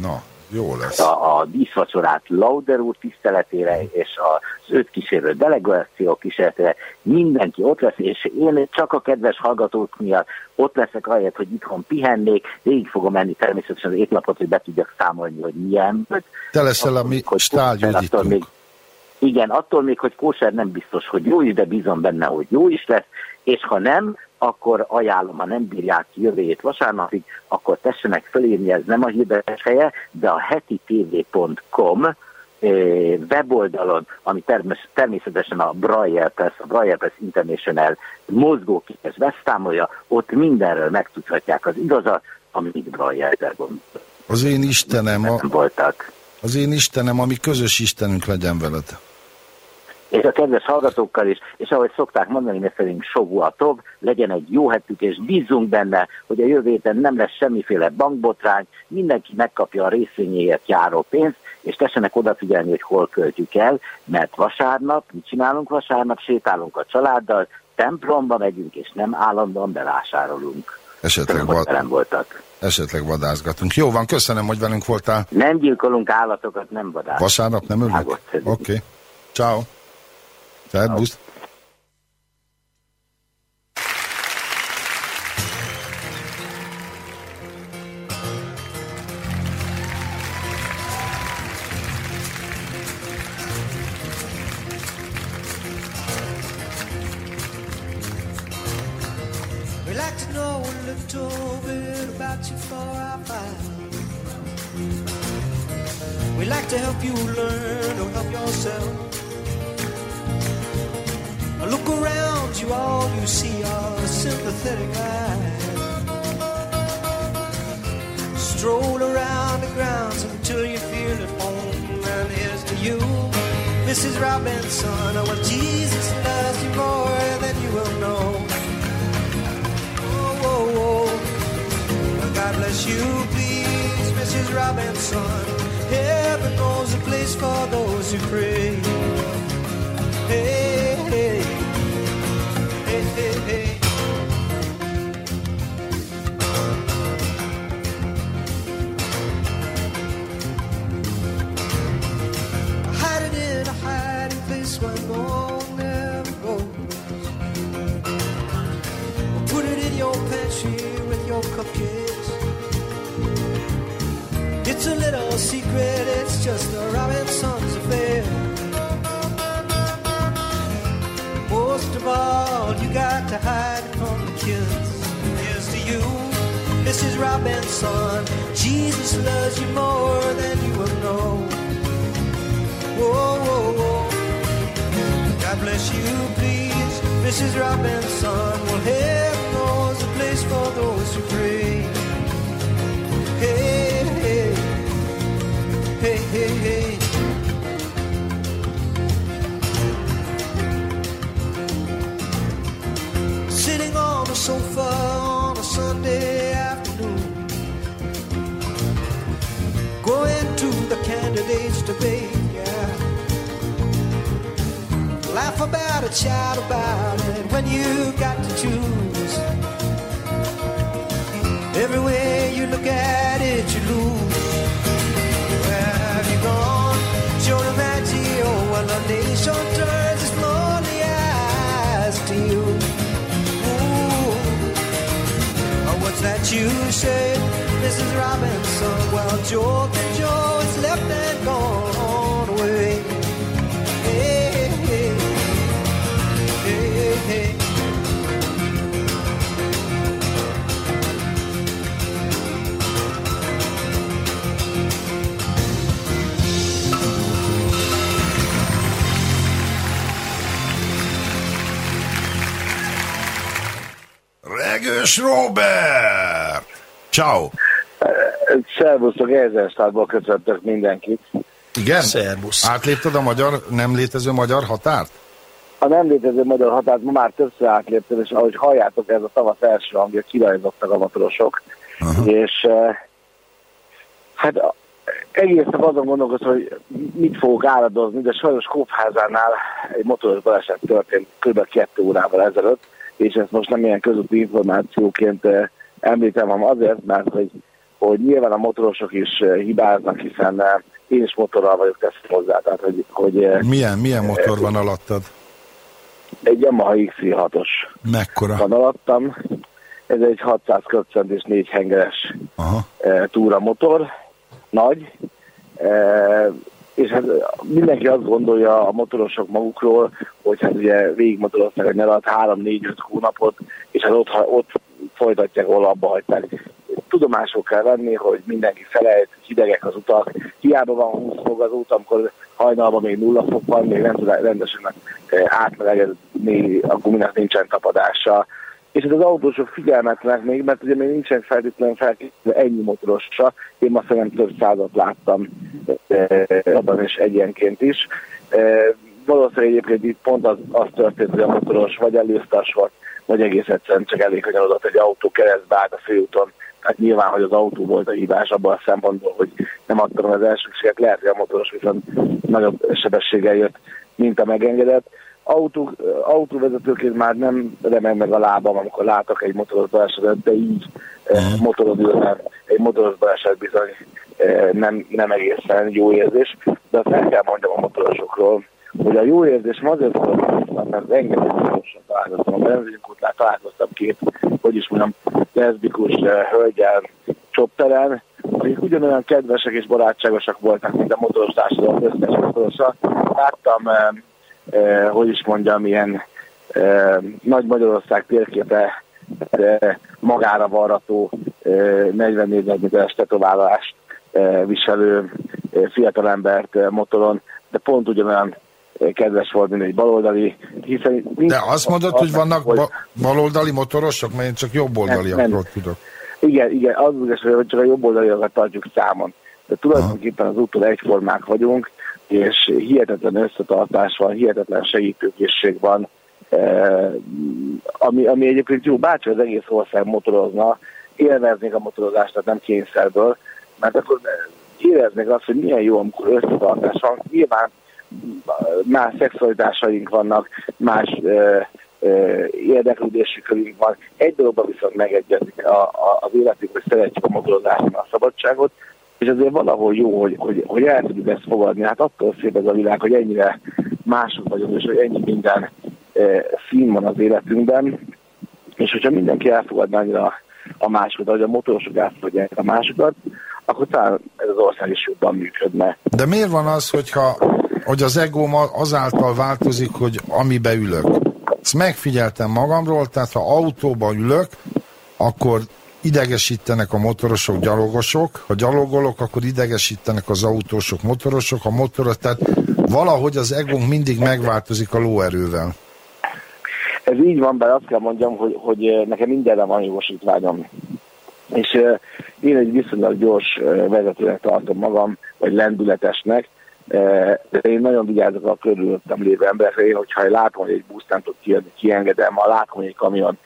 Speaker 3: na, jó lesz.
Speaker 15: a, a díszvacsorát Lauder úr tiszteletére és az őt kísérő delegáció kísérletére mindenki ott lesz, és én csak a kedves hallgatók miatt ott leszek ahelyett, hogy itthon pihennék, végig fogom menni természetesen az étlapot, hogy be tudjak számolni, hogy milyen.
Speaker 3: Te leszel a mi
Speaker 15: attól
Speaker 3: stálgyógyítónk.
Speaker 15: még, igen, attól még, hogy kóser nem biztos, hogy jó is, de bízom benne, hogy jó is lesz, és ha nem, akkor ajánlom, ha nem bírják ki jövő hét vasárnapig, akkor tessenek fölírni, ez nem a hirdetés helye, de a hetitv.com weboldalon, ami természetesen a Braille Press, a Braille Press International mozgóképes beszámolja, ott mindenről megtudhatják az igazat, amit Braille gondol.
Speaker 3: Az én Istenem, a,
Speaker 15: voltak.
Speaker 3: az én Istenem, ami közös Istenünk legyen veled.
Speaker 15: És a kedves hallgatókkal is, és ahogy szokták mondani, mi szerint sovú a tov, legyen egy jó hetük, és bízzunk benne, hogy a jövő héten nem lesz semmiféle bankbotrány, mindenki megkapja a részvényéért járó pénzt, és tessenek odafigyelni, hogy hol költjük el, mert vasárnap, mit csinálunk vasárnap, sétálunk a családdal, templomba megyünk, és nem állandóan bevásárolunk.
Speaker 3: Esetleg,
Speaker 15: vad...
Speaker 3: voltak. esetleg vadászgatunk. Jó van, köszönöm, hogy velünk voltál.
Speaker 15: Nem gyilkolunk állatokat, nem vadászunk.
Speaker 3: Vasárnap nem ölnek? Oké. Okay. Ciao. Szerbusz.
Speaker 2: We like to know a little bit about you for our file. We like to help you learn or help yourself. Sympathetic eyes. Stroll around the grounds until you feel at home. And here's to you, Mrs. Robinson. Oh, well, Jesus loves you more than you will know. Oh, oh, oh. Well, God bless you, please, Mrs. Robinson. Heaven knows a place for those who pray. Hey, hey, your cupcakes. It's a little secret, it's just a Robinson's affair. Most of all, you got to hide from the kids. Here's to you, Mrs. Robinson. Jesus loves you more than you will know. Whoa, whoa, whoa. God bless you, please, Mrs. Robinson. A place for those who pray. Hey, hey, hey, hey, hey. Sitting on a sofa on a Sunday afternoon, going to the candidates debate. Laugh about it, shout about it when you got to choose. Everywhere you look at it, you lose. Where have you gone? Joe DiMaggio, well, the nation turns its lonely eyes to you. Ooh. Oh, what's that you say, Mrs. Robinson? Well, Joe, Joe is left and gone away. Hey, hey, hey, hey.
Speaker 3: Regős Robert! Ciao!
Speaker 16: Szervusztok, Erzerstadból köszöntök mindenkit.
Speaker 3: Igen? Szervusz. Átlépted a magyar, nem létező magyar határt?
Speaker 16: A nem létező magyar határt ma már többször átléptem, és ahogy halljátok, ez a tavasz első hangja, kirajzottak a motorosok. Uh-huh. És eh, hát a- egész nap azon gondolkozom, hogy mit fogok áradozni, de sajnos Kópházánál egy motoros baleset történt kb. kettő órával ezelőtt, és ezt most nem ilyen közúti információként eh, említem, hanem azért, mert hogy, hogy nyilván a motorosok is eh, hibáznak, hiszen eh, én is motorral vagyok, teszem hozzá, tehát hogy, hogy
Speaker 3: Milyen, milyen motor van alattad?
Speaker 16: egy Yamaha XC6-os
Speaker 3: Mekkora?
Speaker 16: van alattam. Ez egy 600 köpcent és 4 hengeres e, túramotor, nagy. És hát mindenki azt gondolja a motorosok magukról, hogy hát ugye végigmotoroznak egy nyarat 3-4-5 hónapot, és hát ott, ott folytatják, ahol abba hagyták. Tudomásul kell venni, hogy mindenki felejt, hidegek az utak, hiába van 20 fok az út, amikor hajnalban még nulla fok van, még nem tud rendesen eh, átmelegedni, a guminak nincsen tapadása. És ez az autósok figyelmetlenek még, mert ugye még nincsen feltétlenül felkészülve ennyi motorosra. Én ma szerintem több százat láttam eh, abban is egyenként is. Eh, Valószínűleg egyébként itt pont az, az történt, hogy a motoros vagy előzte a sort, vagy egész egyszerűen csak elég kanyarodott egy autó keresztbe állt a főúton. Hát nyilván, hogy az autó volt a hibás abban a szempontból, hogy nem adtam az elsőséget, lehet, hogy a motoros viszont nagyobb sebességgel jött, mint a megengedett. Autó, autóvezetőként már nem remeg meg a lábam, amikor látok egy motoros balesetet, de így eh, egy motoros baleset bizony eh, nem, nem egészen jó érzés. De azt el kell mondjam a motorosokról, hogy a jó érzés azért volt, mert engem is találkoztam a benzinkútnál, találkoztam két, hogy is mondjam, leszbikus eh, hölgyel csopteren, akik ugyanolyan kedvesek és barátságosak voltak, mint a motoros társadalom összes motorosa. Láttam, eh, eh, hogy is mondjam, ilyen eh, Nagy Magyarország térképe eh, magára varrató eh, 44 méteres tetoválást eh, viselő eh, fiatalembert eh, motoron, de pont ugyanolyan eh, kedves volt, mint egy baloldali, hiszen...
Speaker 3: De azt mondod, hogy vannak ba- baloldali motorosok? Mert én csak jobboldaliakról tudok.
Speaker 16: Igen, igen, az igaz, hogy csak a jobb oldaliakat tartjuk számon. De tulajdonképpen az úttól egyformák vagyunk, és hihetetlen összetartás van, hihetetlen segítőkészség van, eh, ami, ami egyébként jó, bárcsak az egész ország motorozna, élveznék a motorozást, tehát nem kényszerből, mert akkor éreznék azt, hogy milyen jó, amikor összetartás van. Nyilván más szexualitásaink vannak, más ö, ö, érdeklődési körünk van. Egy dologban viszont megegyezik a, a, az életünk, hogy szeretjük a motorozást, a szabadságot, és azért valahol jó, hogy, hogy, hogy el tudjuk ezt fogadni. Hát attól szép ez a világ, hogy ennyire mások vagyunk, és hogy ennyi minden ö, szín van az életünkben, és hogyha mindenki elfogadná annyira a másokat, ahogy a motorosok elfogadják a másokat, akkor talán ez az ország is jobban működne.
Speaker 3: De miért van az, hogyha, hogy az egóm azáltal változik, hogy amibe ülök? Ezt megfigyeltem magamról, tehát ha autóba ülök, akkor idegesítenek a motorosok, gyalogosok, ha gyalogolok, akkor idegesítenek az autósok, motorosok, a motoros, tehát valahogy az egónk mindig megváltozik a lóerővel.
Speaker 16: Ez így van, bár azt kell mondjam, hogy, hogy eh, nekem mindenre van jogosítványom. És uh, én egy viszonylag gyors uh, vezetőnek tartom magam, vagy lendületesnek, uh, de én nagyon vigyázok a körülöttem lévő emberekre. Én, hogyha látom, hogy egy busz nem tud kijönni, kiengedem, ha látom, hogy egy kamion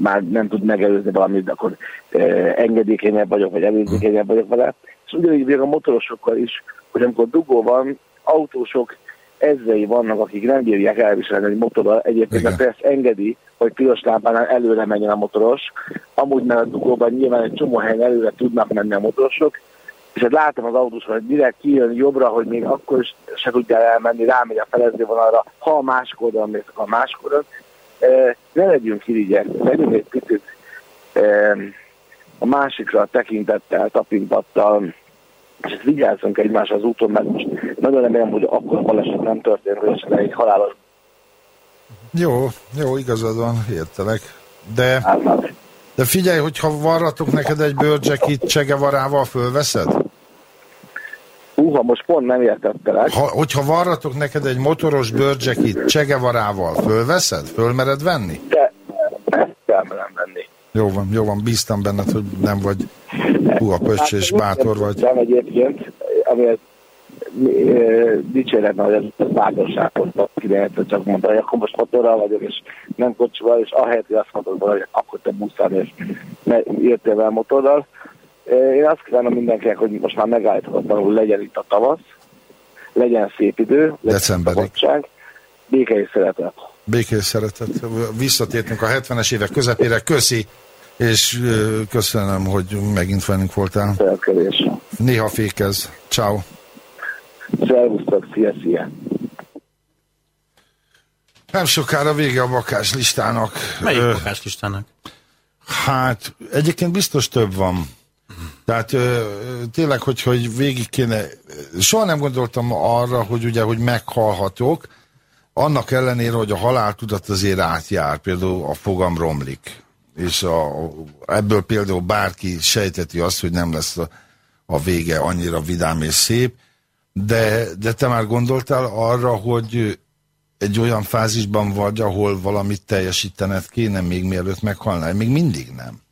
Speaker 16: már nem tud megelőzni valamit, akkor uh, engedékenyebb vagyok, vagy előzékenyebb vagyok vele. És ugyanígy még a motorosokkal is, hogy amikor dugó van, autósok ezrei vannak, akik nem bírják elviselni egy motorral. Egyébként mert ezt engedi, hogy piros lámpánál előre menjen a motoros. Amúgy mert a dugóban nyilván egy csomó helyen előre tudnak menni a motorosok. És hát látom az autós, hogy direkt kijön jobbra, hogy még akkor is se tudja elmenni, rámegy a felező vonalra, ha a másik oldalon mész, a másik oldalon. Ne legyünk irigyek, legyünk egy picit e, a másikra tekintettel, tapintattal, és vigyázzunk egymás az úton, mert most nagyon remélem, hogy akkor baleset nem történt, hogy esetleg egy halálos.
Speaker 3: Jó, jó, igazad van, értelek. De, de figyelj, hogyha varratok neked egy bőrcsekit csegevarával, fölveszed?
Speaker 16: Uha, most pont nem értettelek.
Speaker 3: Ha, hogyha varratok neked egy motoros bőrcsekit csegevarával, fölveszed? Fölmered venni?
Speaker 16: De ezt nem venni.
Speaker 3: Jó van, jó van, bíztam benned, hogy nem vagy hú, pöcs és bátor vagy.
Speaker 16: Nem egyébként, amiért dicséret hogy ez, ez bátorságot ide csak mondta, hogy akkor most motorral vagyok, és nem kocsival, és ahelyett, hogy azt mondod hogy akkor te buszál, és jöttél el motorral. Én azt kívánom mindenkinek, hogy most már megállíthatatlan, hogy legyen itt a tavasz, legyen szép idő, legyen szabadság, béke és szeretet.
Speaker 3: Békés szeretet. Visszatértünk a 70-es évek közepére. Köszi, és köszönöm, hogy megint velünk voltál.
Speaker 16: Szerkelés.
Speaker 3: Néha fékez. Ciao.
Speaker 16: Szervusztok, szia, szia.
Speaker 3: Nem sokára vége a bakás listának.
Speaker 7: Melyik bakás listának?
Speaker 3: Hát, egyébként biztos több van. Tehát ö, tényleg, hogy, hogy végig kéne... Soha nem gondoltam arra, hogy ugye, hogy meghalhatok, annak ellenére, hogy a haláltudat azért átjár, például a fogam romlik. És a, ebből például bárki sejteti azt, hogy nem lesz a, a vége annyira vidám és szép, de, de te már gondoltál arra, hogy egy olyan fázisban vagy, ahol valamit teljesítened kéne még mielőtt meghalnál? Még mindig nem.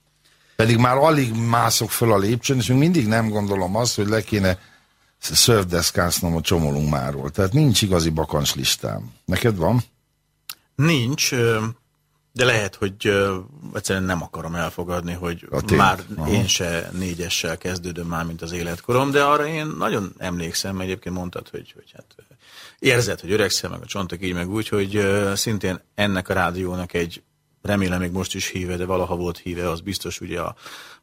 Speaker 3: Pedig már alig mászok föl a lépcsőn, és még mindig nem gondolom azt, hogy le kéne szörvdeszkásznom a csomolunk Tehát nincs igazi bakancs listám. Neked van?
Speaker 7: Nincs. De lehet, hogy egyszerűen nem akarom elfogadni, hogy már
Speaker 3: Aha.
Speaker 7: én se négyessel kezdődöm már, mint az életkorom, de arra én nagyon emlékszem, egyébként mondtad, hogy, hogy hát érzed, hogy öregszem, meg a csontok így, meg úgy, hogy szintén ennek a rádiónak egy, remélem még most is híve, de valaha volt híve, az biztos ugye a,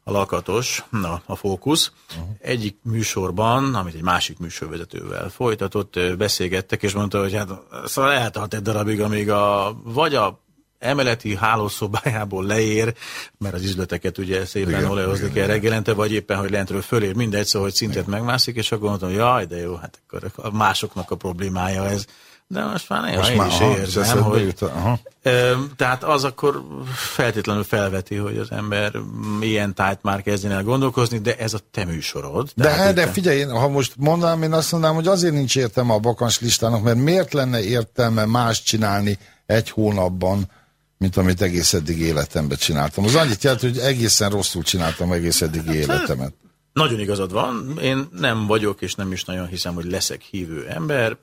Speaker 7: a lakatos, a, a fókusz. Egyik műsorban, amit egy másik műsorvezetővel folytatott, beszélgettek, és mondta, hogy hát szóval eltart egy darabig, amíg a, vagy a emeleti hálószobájából leér, mert az üzleteket ugye szépen
Speaker 3: Igen,
Speaker 7: olajozni
Speaker 3: igen,
Speaker 7: kell
Speaker 3: igen.
Speaker 7: reggelente, vagy éppen, hogy lentről fölér, mindegy, szóval, hogy szintet megmászik, és akkor mondtam, jaj, de jó, hát akkor a másoknak a problémája ez. De most már néha
Speaker 3: Most
Speaker 7: én
Speaker 3: már,
Speaker 7: is
Speaker 3: aha,
Speaker 7: érzem, hogy...
Speaker 3: jut, aha.
Speaker 7: Ö, Tehát az akkor feltétlenül felveti, hogy az ember milyen tájt már kezdjen el gondolkozni, de ez a te műsorod.
Speaker 3: De,
Speaker 7: Tehát
Speaker 3: de figyelj, én, ha most mondanám, én azt mondanám, hogy azért nincs értelme a bakancs listának, mert miért lenne értelme más csinálni egy hónapban, mint amit egész eddig életemben csináltam. Az annyit jelent, hogy egészen rosszul csináltam egész eddigi életemet.
Speaker 7: Nagyon igazad van, én nem vagyok, és nem is nagyon hiszem, hogy leszek hívő ember.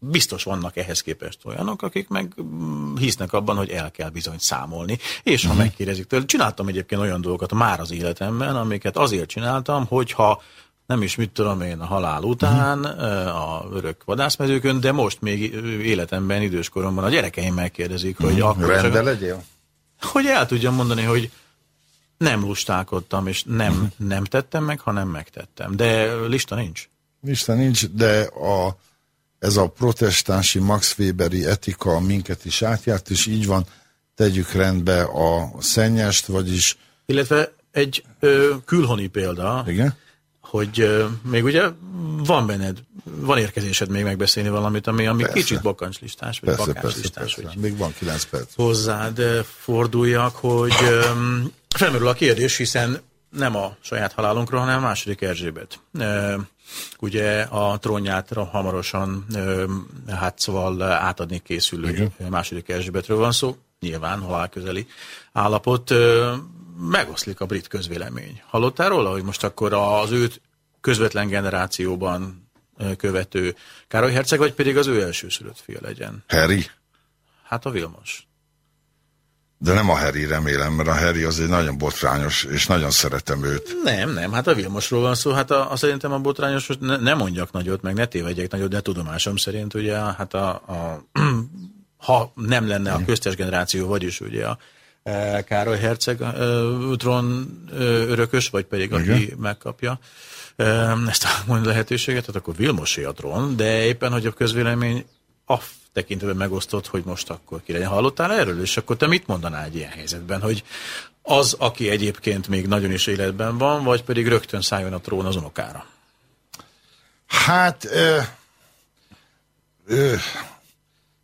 Speaker 7: Biztos vannak ehhez képest olyanok, akik meg mm, hisznek abban, hogy el kell bizony számolni. És ha
Speaker 3: Mhm.
Speaker 7: megkérdezik tőle, csináltam egyébként olyan dolgokat már az életemben, amiket azért csináltam, hogyha nem is mit tudom én a halál után,
Speaker 3: Mhm.
Speaker 7: a örök vadászmezőkön, de most még életemben, időskoromban a gyerekeim megkérdezik, hogy akkor
Speaker 3: Mhm. Rendben legyél?
Speaker 7: hogy el tudjam mondani, hogy nem lustálkodtam, és nem, nem tettem meg, hanem megtettem. De lista nincs.
Speaker 3: Isten nincs, de a, ez a protestánsi Max Weberi etika minket is átjárt, és így van, tegyük rendbe a szennyest, vagyis
Speaker 7: Illetve egy ö, külhoni példa,
Speaker 3: Igen?
Speaker 7: hogy ö, még ugye van benned, van érkezésed még megbeszélni valamit, ami, ami
Speaker 3: Persze.
Speaker 7: kicsit bakancslistás, vagy
Speaker 3: persze, persze,
Speaker 7: bakánslistás,
Speaker 3: persze. Még van 9 perc.
Speaker 7: hozzád ö, forduljak, hogy öm, felmerül a kérdés, hiszen nem a saját halálunkról, hanem a második Erzsébet. Ugye a trónját hamarosan hát szóval átadni készülő
Speaker 3: Igen.
Speaker 7: második Erzsébetről van szó, nyilván halálközeli állapot. Megoszlik a brit közvélemény. Hallottál róla, hogy most akkor az őt közvetlen generációban követő Károly Herceg, vagy pedig az ő elsőszülött fia legyen?
Speaker 3: Harry?
Speaker 7: Hát a Vilmos.
Speaker 3: De nem a Harry, remélem, mert a Harry az egy nagyon botrányos, és nagyon szeretem őt.
Speaker 7: Nem, nem, hát a Vilmosról van szó, hát a, a szerintem a botrányos, hogy ne, ne mondjak nagyot, meg ne tévedjek nagyot, de tudomásom szerint ugye, hát a, a [CLEARS THROAT] ha nem lenne a köztes generáció, vagyis ugye a e, Károly Herceg e, tron e, örökös, vagy pedig aki
Speaker 3: Igen.
Speaker 7: megkapja e, ezt a lehetőséget, tehát akkor Vilmosé a trón, de éppen, hogy a közvélemény a tekintetben megosztott, hogy most akkor ki legyen. Hallottál erről? És akkor te mit mondanál egy ilyen helyzetben, hogy az, aki egyébként még nagyon is életben van, vagy pedig rögtön szálljon a trón az unokára?
Speaker 3: Hát, ö, ö,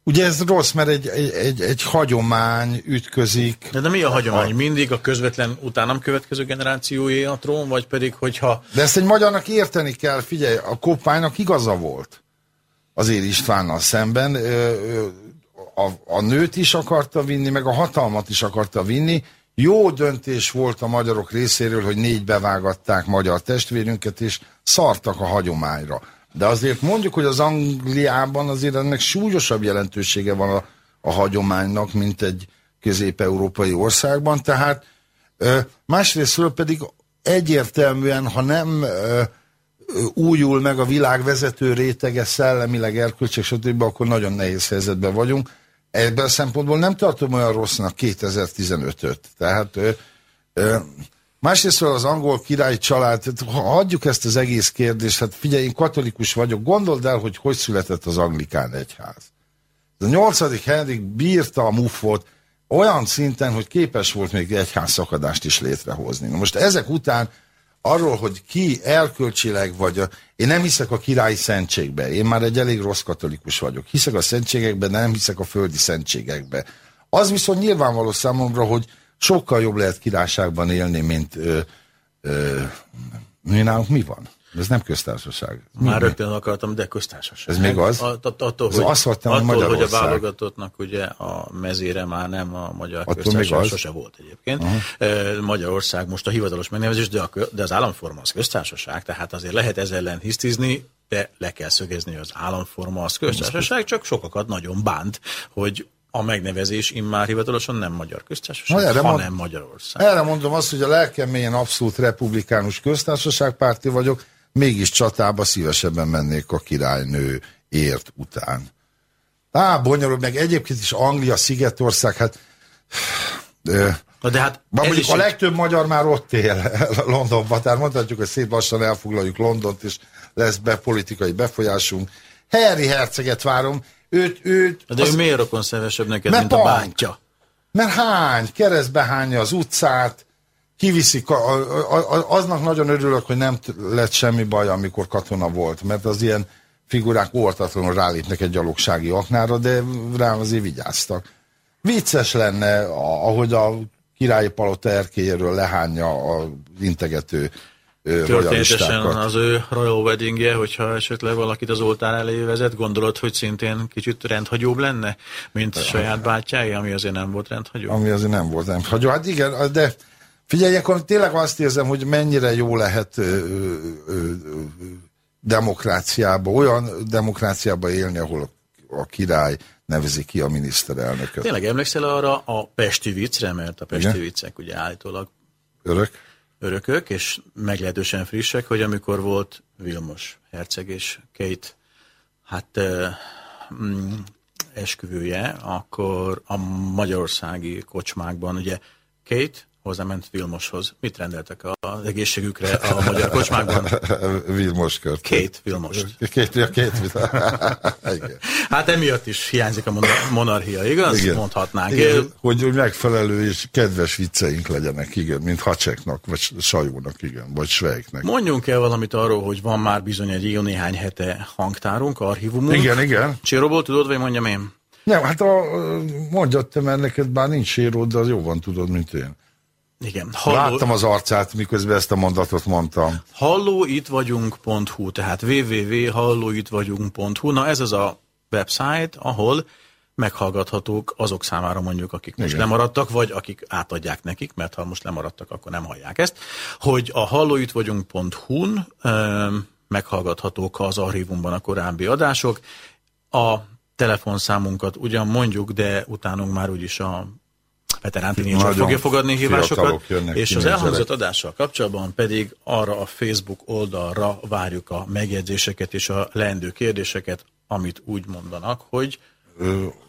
Speaker 3: ugye ez rossz, mert egy, egy, egy, egy hagyomány ütközik.
Speaker 7: De, de mi a hagyomány? Mindig a közvetlen utánam következő generációé a trón, vagy pedig, hogyha
Speaker 3: De ezt egy magyarnak érteni kell, figyelj, a Koppánynak igaza volt azért Istvánnal szemben. A, a nőt is akarta vinni, meg a hatalmat is akarta vinni. Jó döntés volt a magyarok részéről, hogy négy bevágatták magyar testvérünket, és szartak a hagyományra. De azért mondjuk, hogy az Angliában azért ennek súlyosabb jelentősége van a, a hagyománynak, mint egy közép-európai országban. Tehát másrésztről pedig egyértelműen, ha nem újul meg a világ vezető rétege szellemileg, erkölcsek, stb., akkor nagyon nehéz helyzetben vagyunk. Ebben a szempontból nem tartom olyan rossznak 2015-öt. Tehát ö, ö, másrésztről az angol király család, tehát ha hagyjuk ezt az egész kérdést, hát figyelj, én katolikus vagyok, gondold el, hogy hogy született az anglikán egyház. A nyolcadik Henrik bírta a muffot olyan szinten, hogy képes volt még egyház szakadást is létrehozni. Na most ezek után arról, hogy ki erkölcsileg vagy, a, én nem hiszek a királyi szentségbe, én már egy elég rossz katolikus vagyok. Hiszek a szentségekbe, nem hiszek a földi szentségekbe. Az viszont nyilvánvaló számomra, hogy sokkal jobb lehet királyságban élni, mint ö, ö, mi nálunk mi van? Ez nem köztársaság.
Speaker 7: Már
Speaker 3: mi?
Speaker 7: rögtön akartam, de köztársaság.
Speaker 3: Ez még az?
Speaker 7: Att- att- Attól,
Speaker 3: Ez
Speaker 7: hogy,
Speaker 3: azt
Speaker 7: attól, hogy a válogatottnak ugye a mezére már nem a magyar
Speaker 3: Attól
Speaker 7: köztársaság, sose volt egyébként.
Speaker 3: Aha.
Speaker 7: Magyarország most a hivatalos megnevezés, de, a, de az államforma az köztársaság, tehát azért lehet ezzel ellen hisztizni, de le kell szögezni, hogy az államforma az köztársaság, csak sokakat nagyon bánt, hogy a megnevezés immár hivatalosan nem magyar köztársaság,
Speaker 3: erre
Speaker 7: hanem
Speaker 3: mond-
Speaker 7: Magyarország.
Speaker 3: Erre mondom azt, hogy a lelkem mélyen abszolút republikánus köztársaságpárti vagyok, mégis csatába szívesebben mennék a királynő ért után. Á, bonyolult, meg egyébként is Anglia, Szigetország, hát... Ö,
Speaker 7: Na de hát ez
Speaker 3: mondjuk a
Speaker 7: egy-
Speaker 3: legtöbb magyar már ott él [LAUGHS] Londonban, tehát mondhatjuk, hogy szép lassan elfoglaljuk Londont, és lesz be politikai befolyásunk. Harry herceget várom, őt, őt...
Speaker 7: De ő miért rokon szemesebb neked, mint a
Speaker 3: punk.
Speaker 7: bátyja?
Speaker 3: Mert hány, keresztbe hányja az utcát, kiviszik, aznak nagyon örülök, hogy nem lett semmi baj, amikor katona volt, mert az ilyen figurák óvatatlanul rálépnek egy gyalogsági aknára, de rám azért vigyáztak. Vicces lenne, ahogy a királyi palota erkélyéről lehányja a integető
Speaker 7: Történetesen az ő Royal Weddingje, hogyha esetleg valakit az oltár elé vezet, gondolod, hogy szintén kicsit rendhagyóbb lenne, mint saját bátyája, ami azért nem volt rendhagyó?
Speaker 3: Ami azért nem volt nem hagyó. Hát igen, de figyelj, akkor tényleg azt érzem, hogy mennyire jó lehet ö, ö, ö, demokráciába, olyan demokráciába élni, ahol a, király nevezi ki a miniszterelnököt.
Speaker 7: Tényleg emlékszel arra a pesti viccre, mert a pesti
Speaker 3: Igen.
Speaker 7: viccek ugye állítólag
Speaker 3: Örök?
Speaker 7: örökök, és meglehetősen frissek, hogy amikor volt Vilmos herceg és Kate hát mm, esküvője, akkor a magyarországi kocsmákban ugye Kate hozzáment Vilmoshoz. Mit rendeltek az egészségükre a magyar kocsmákban? [LAUGHS]
Speaker 3: Vilmos kört.
Speaker 7: Két Vilmost.
Speaker 3: Két, ja, két [LAUGHS] Igen.
Speaker 7: Hát emiatt is hiányzik a monar- monarchia, igaz?
Speaker 3: Igen.
Speaker 7: Mondhatnánk.
Speaker 3: Igen, hogy, hogy megfelelő és kedves vicceink legyenek, igen, mint Hacseknak, vagy Sajónak, igen, vagy Svejknek.
Speaker 7: Mondjunk el valamit arról, hogy van már bizony egy jó néhány hete hangtárunk, archívumunk.
Speaker 3: Igen, igen.
Speaker 7: Cséróból tudod, vagy mondjam én?
Speaker 3: Nem, hát a, mondjad te, mert neked bár nincs séród, de az jobban tudod, mint én.
Speaker 7: Igen.
Speaker 3: Halló... Láttam az arcát, miközben ezt a mondatot mondtam.
Speaker 7: hallóittvagyunk.hu, tehát www.hallóittvagyunk.hu. Na ez az a website, ahol meghallgathatók azok számára mondjuk, akik most
Speaker 3: Igen.
Speaker 7: lemaradtak, vagy akik átadják nekik, mert ha most lemaradtak, akkor nem hallják ezt, hogy a hallóittvagyunk.hu-n ö, meghallgathatók az archívumban a korábbi adások. A telefonszámunkat ugyan mondjuk, de utánunk már úgyis a veterán
Speaker 3: Nagyon
Speaker 7: fogja fogadni hívásokat, és az elhangzott adással kapcsolatban pedig arra a Facebook oldalra várjuk a megjegyzéseket és a leendő kérdéseket, amit úgy mondanak, hogy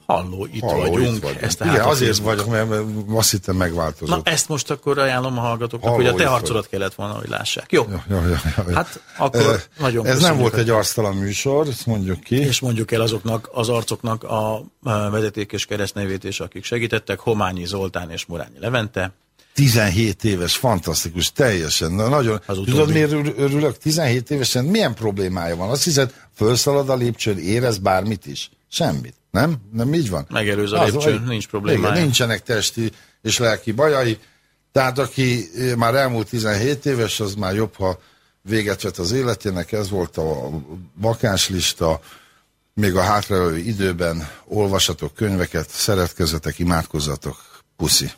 Speaker 7: halló, itt
Speaker 3: Halló,
Speaker 7: vagyunk.
Speaker 3: Itt vagyunk.
Speaker 7: Ez tehát
Speaker 3: Igen, azért vagyok, mert azt hittem megváltozott.
Speaker 7: Na ezt most akkor ajánlom a hallgatóknak,
Speaker 3: Halló,
Speaker 7: hogy a te harcodat
Speaker 3: vagyok.
Speaker 7: kellett volna, hogy lássák. Jó,
Speaker 3: Ja, ja, ja, ja.
Speaker 7: hát akkor
Speaker 3: Eh,
Speaker 7: nagyon
Speaker 3: Ez nem volt egy arctalan műsor, ezt mondjuk ki.
Speaker 7: és mondjuk el azoknak az arcoknak a a vezeték és keresztnevét is, akik segítettek, Hományi Zoltán és Murányi Levente.
Speaker 3: 17 éves, fantasztikus, teljesen. Na, nagyon. Tudod, miért ör- örülök? 17 évesen milyen problémája van? Azt hiszed, felszalad a lépcsőn, érez bármit is? Semmit. Nem? Nem így van?
Speaker 7: Megelőz a
Speaker 3: Az,
Speaker 7: lépcsőn,
Speaker 3: hogy-
Speaker 7: nincs problémája.
Speaker 3: Igen, nincsenek testi és lelki bajai. Tehát aki eh, már elmúlt 17 éves, az már jobb, ha véget vet az életének. Ez volt a bakáslista. Még a hátralévő időben olvasatok könyveket, szeretkezzetek, imádkozzatok. Puszi.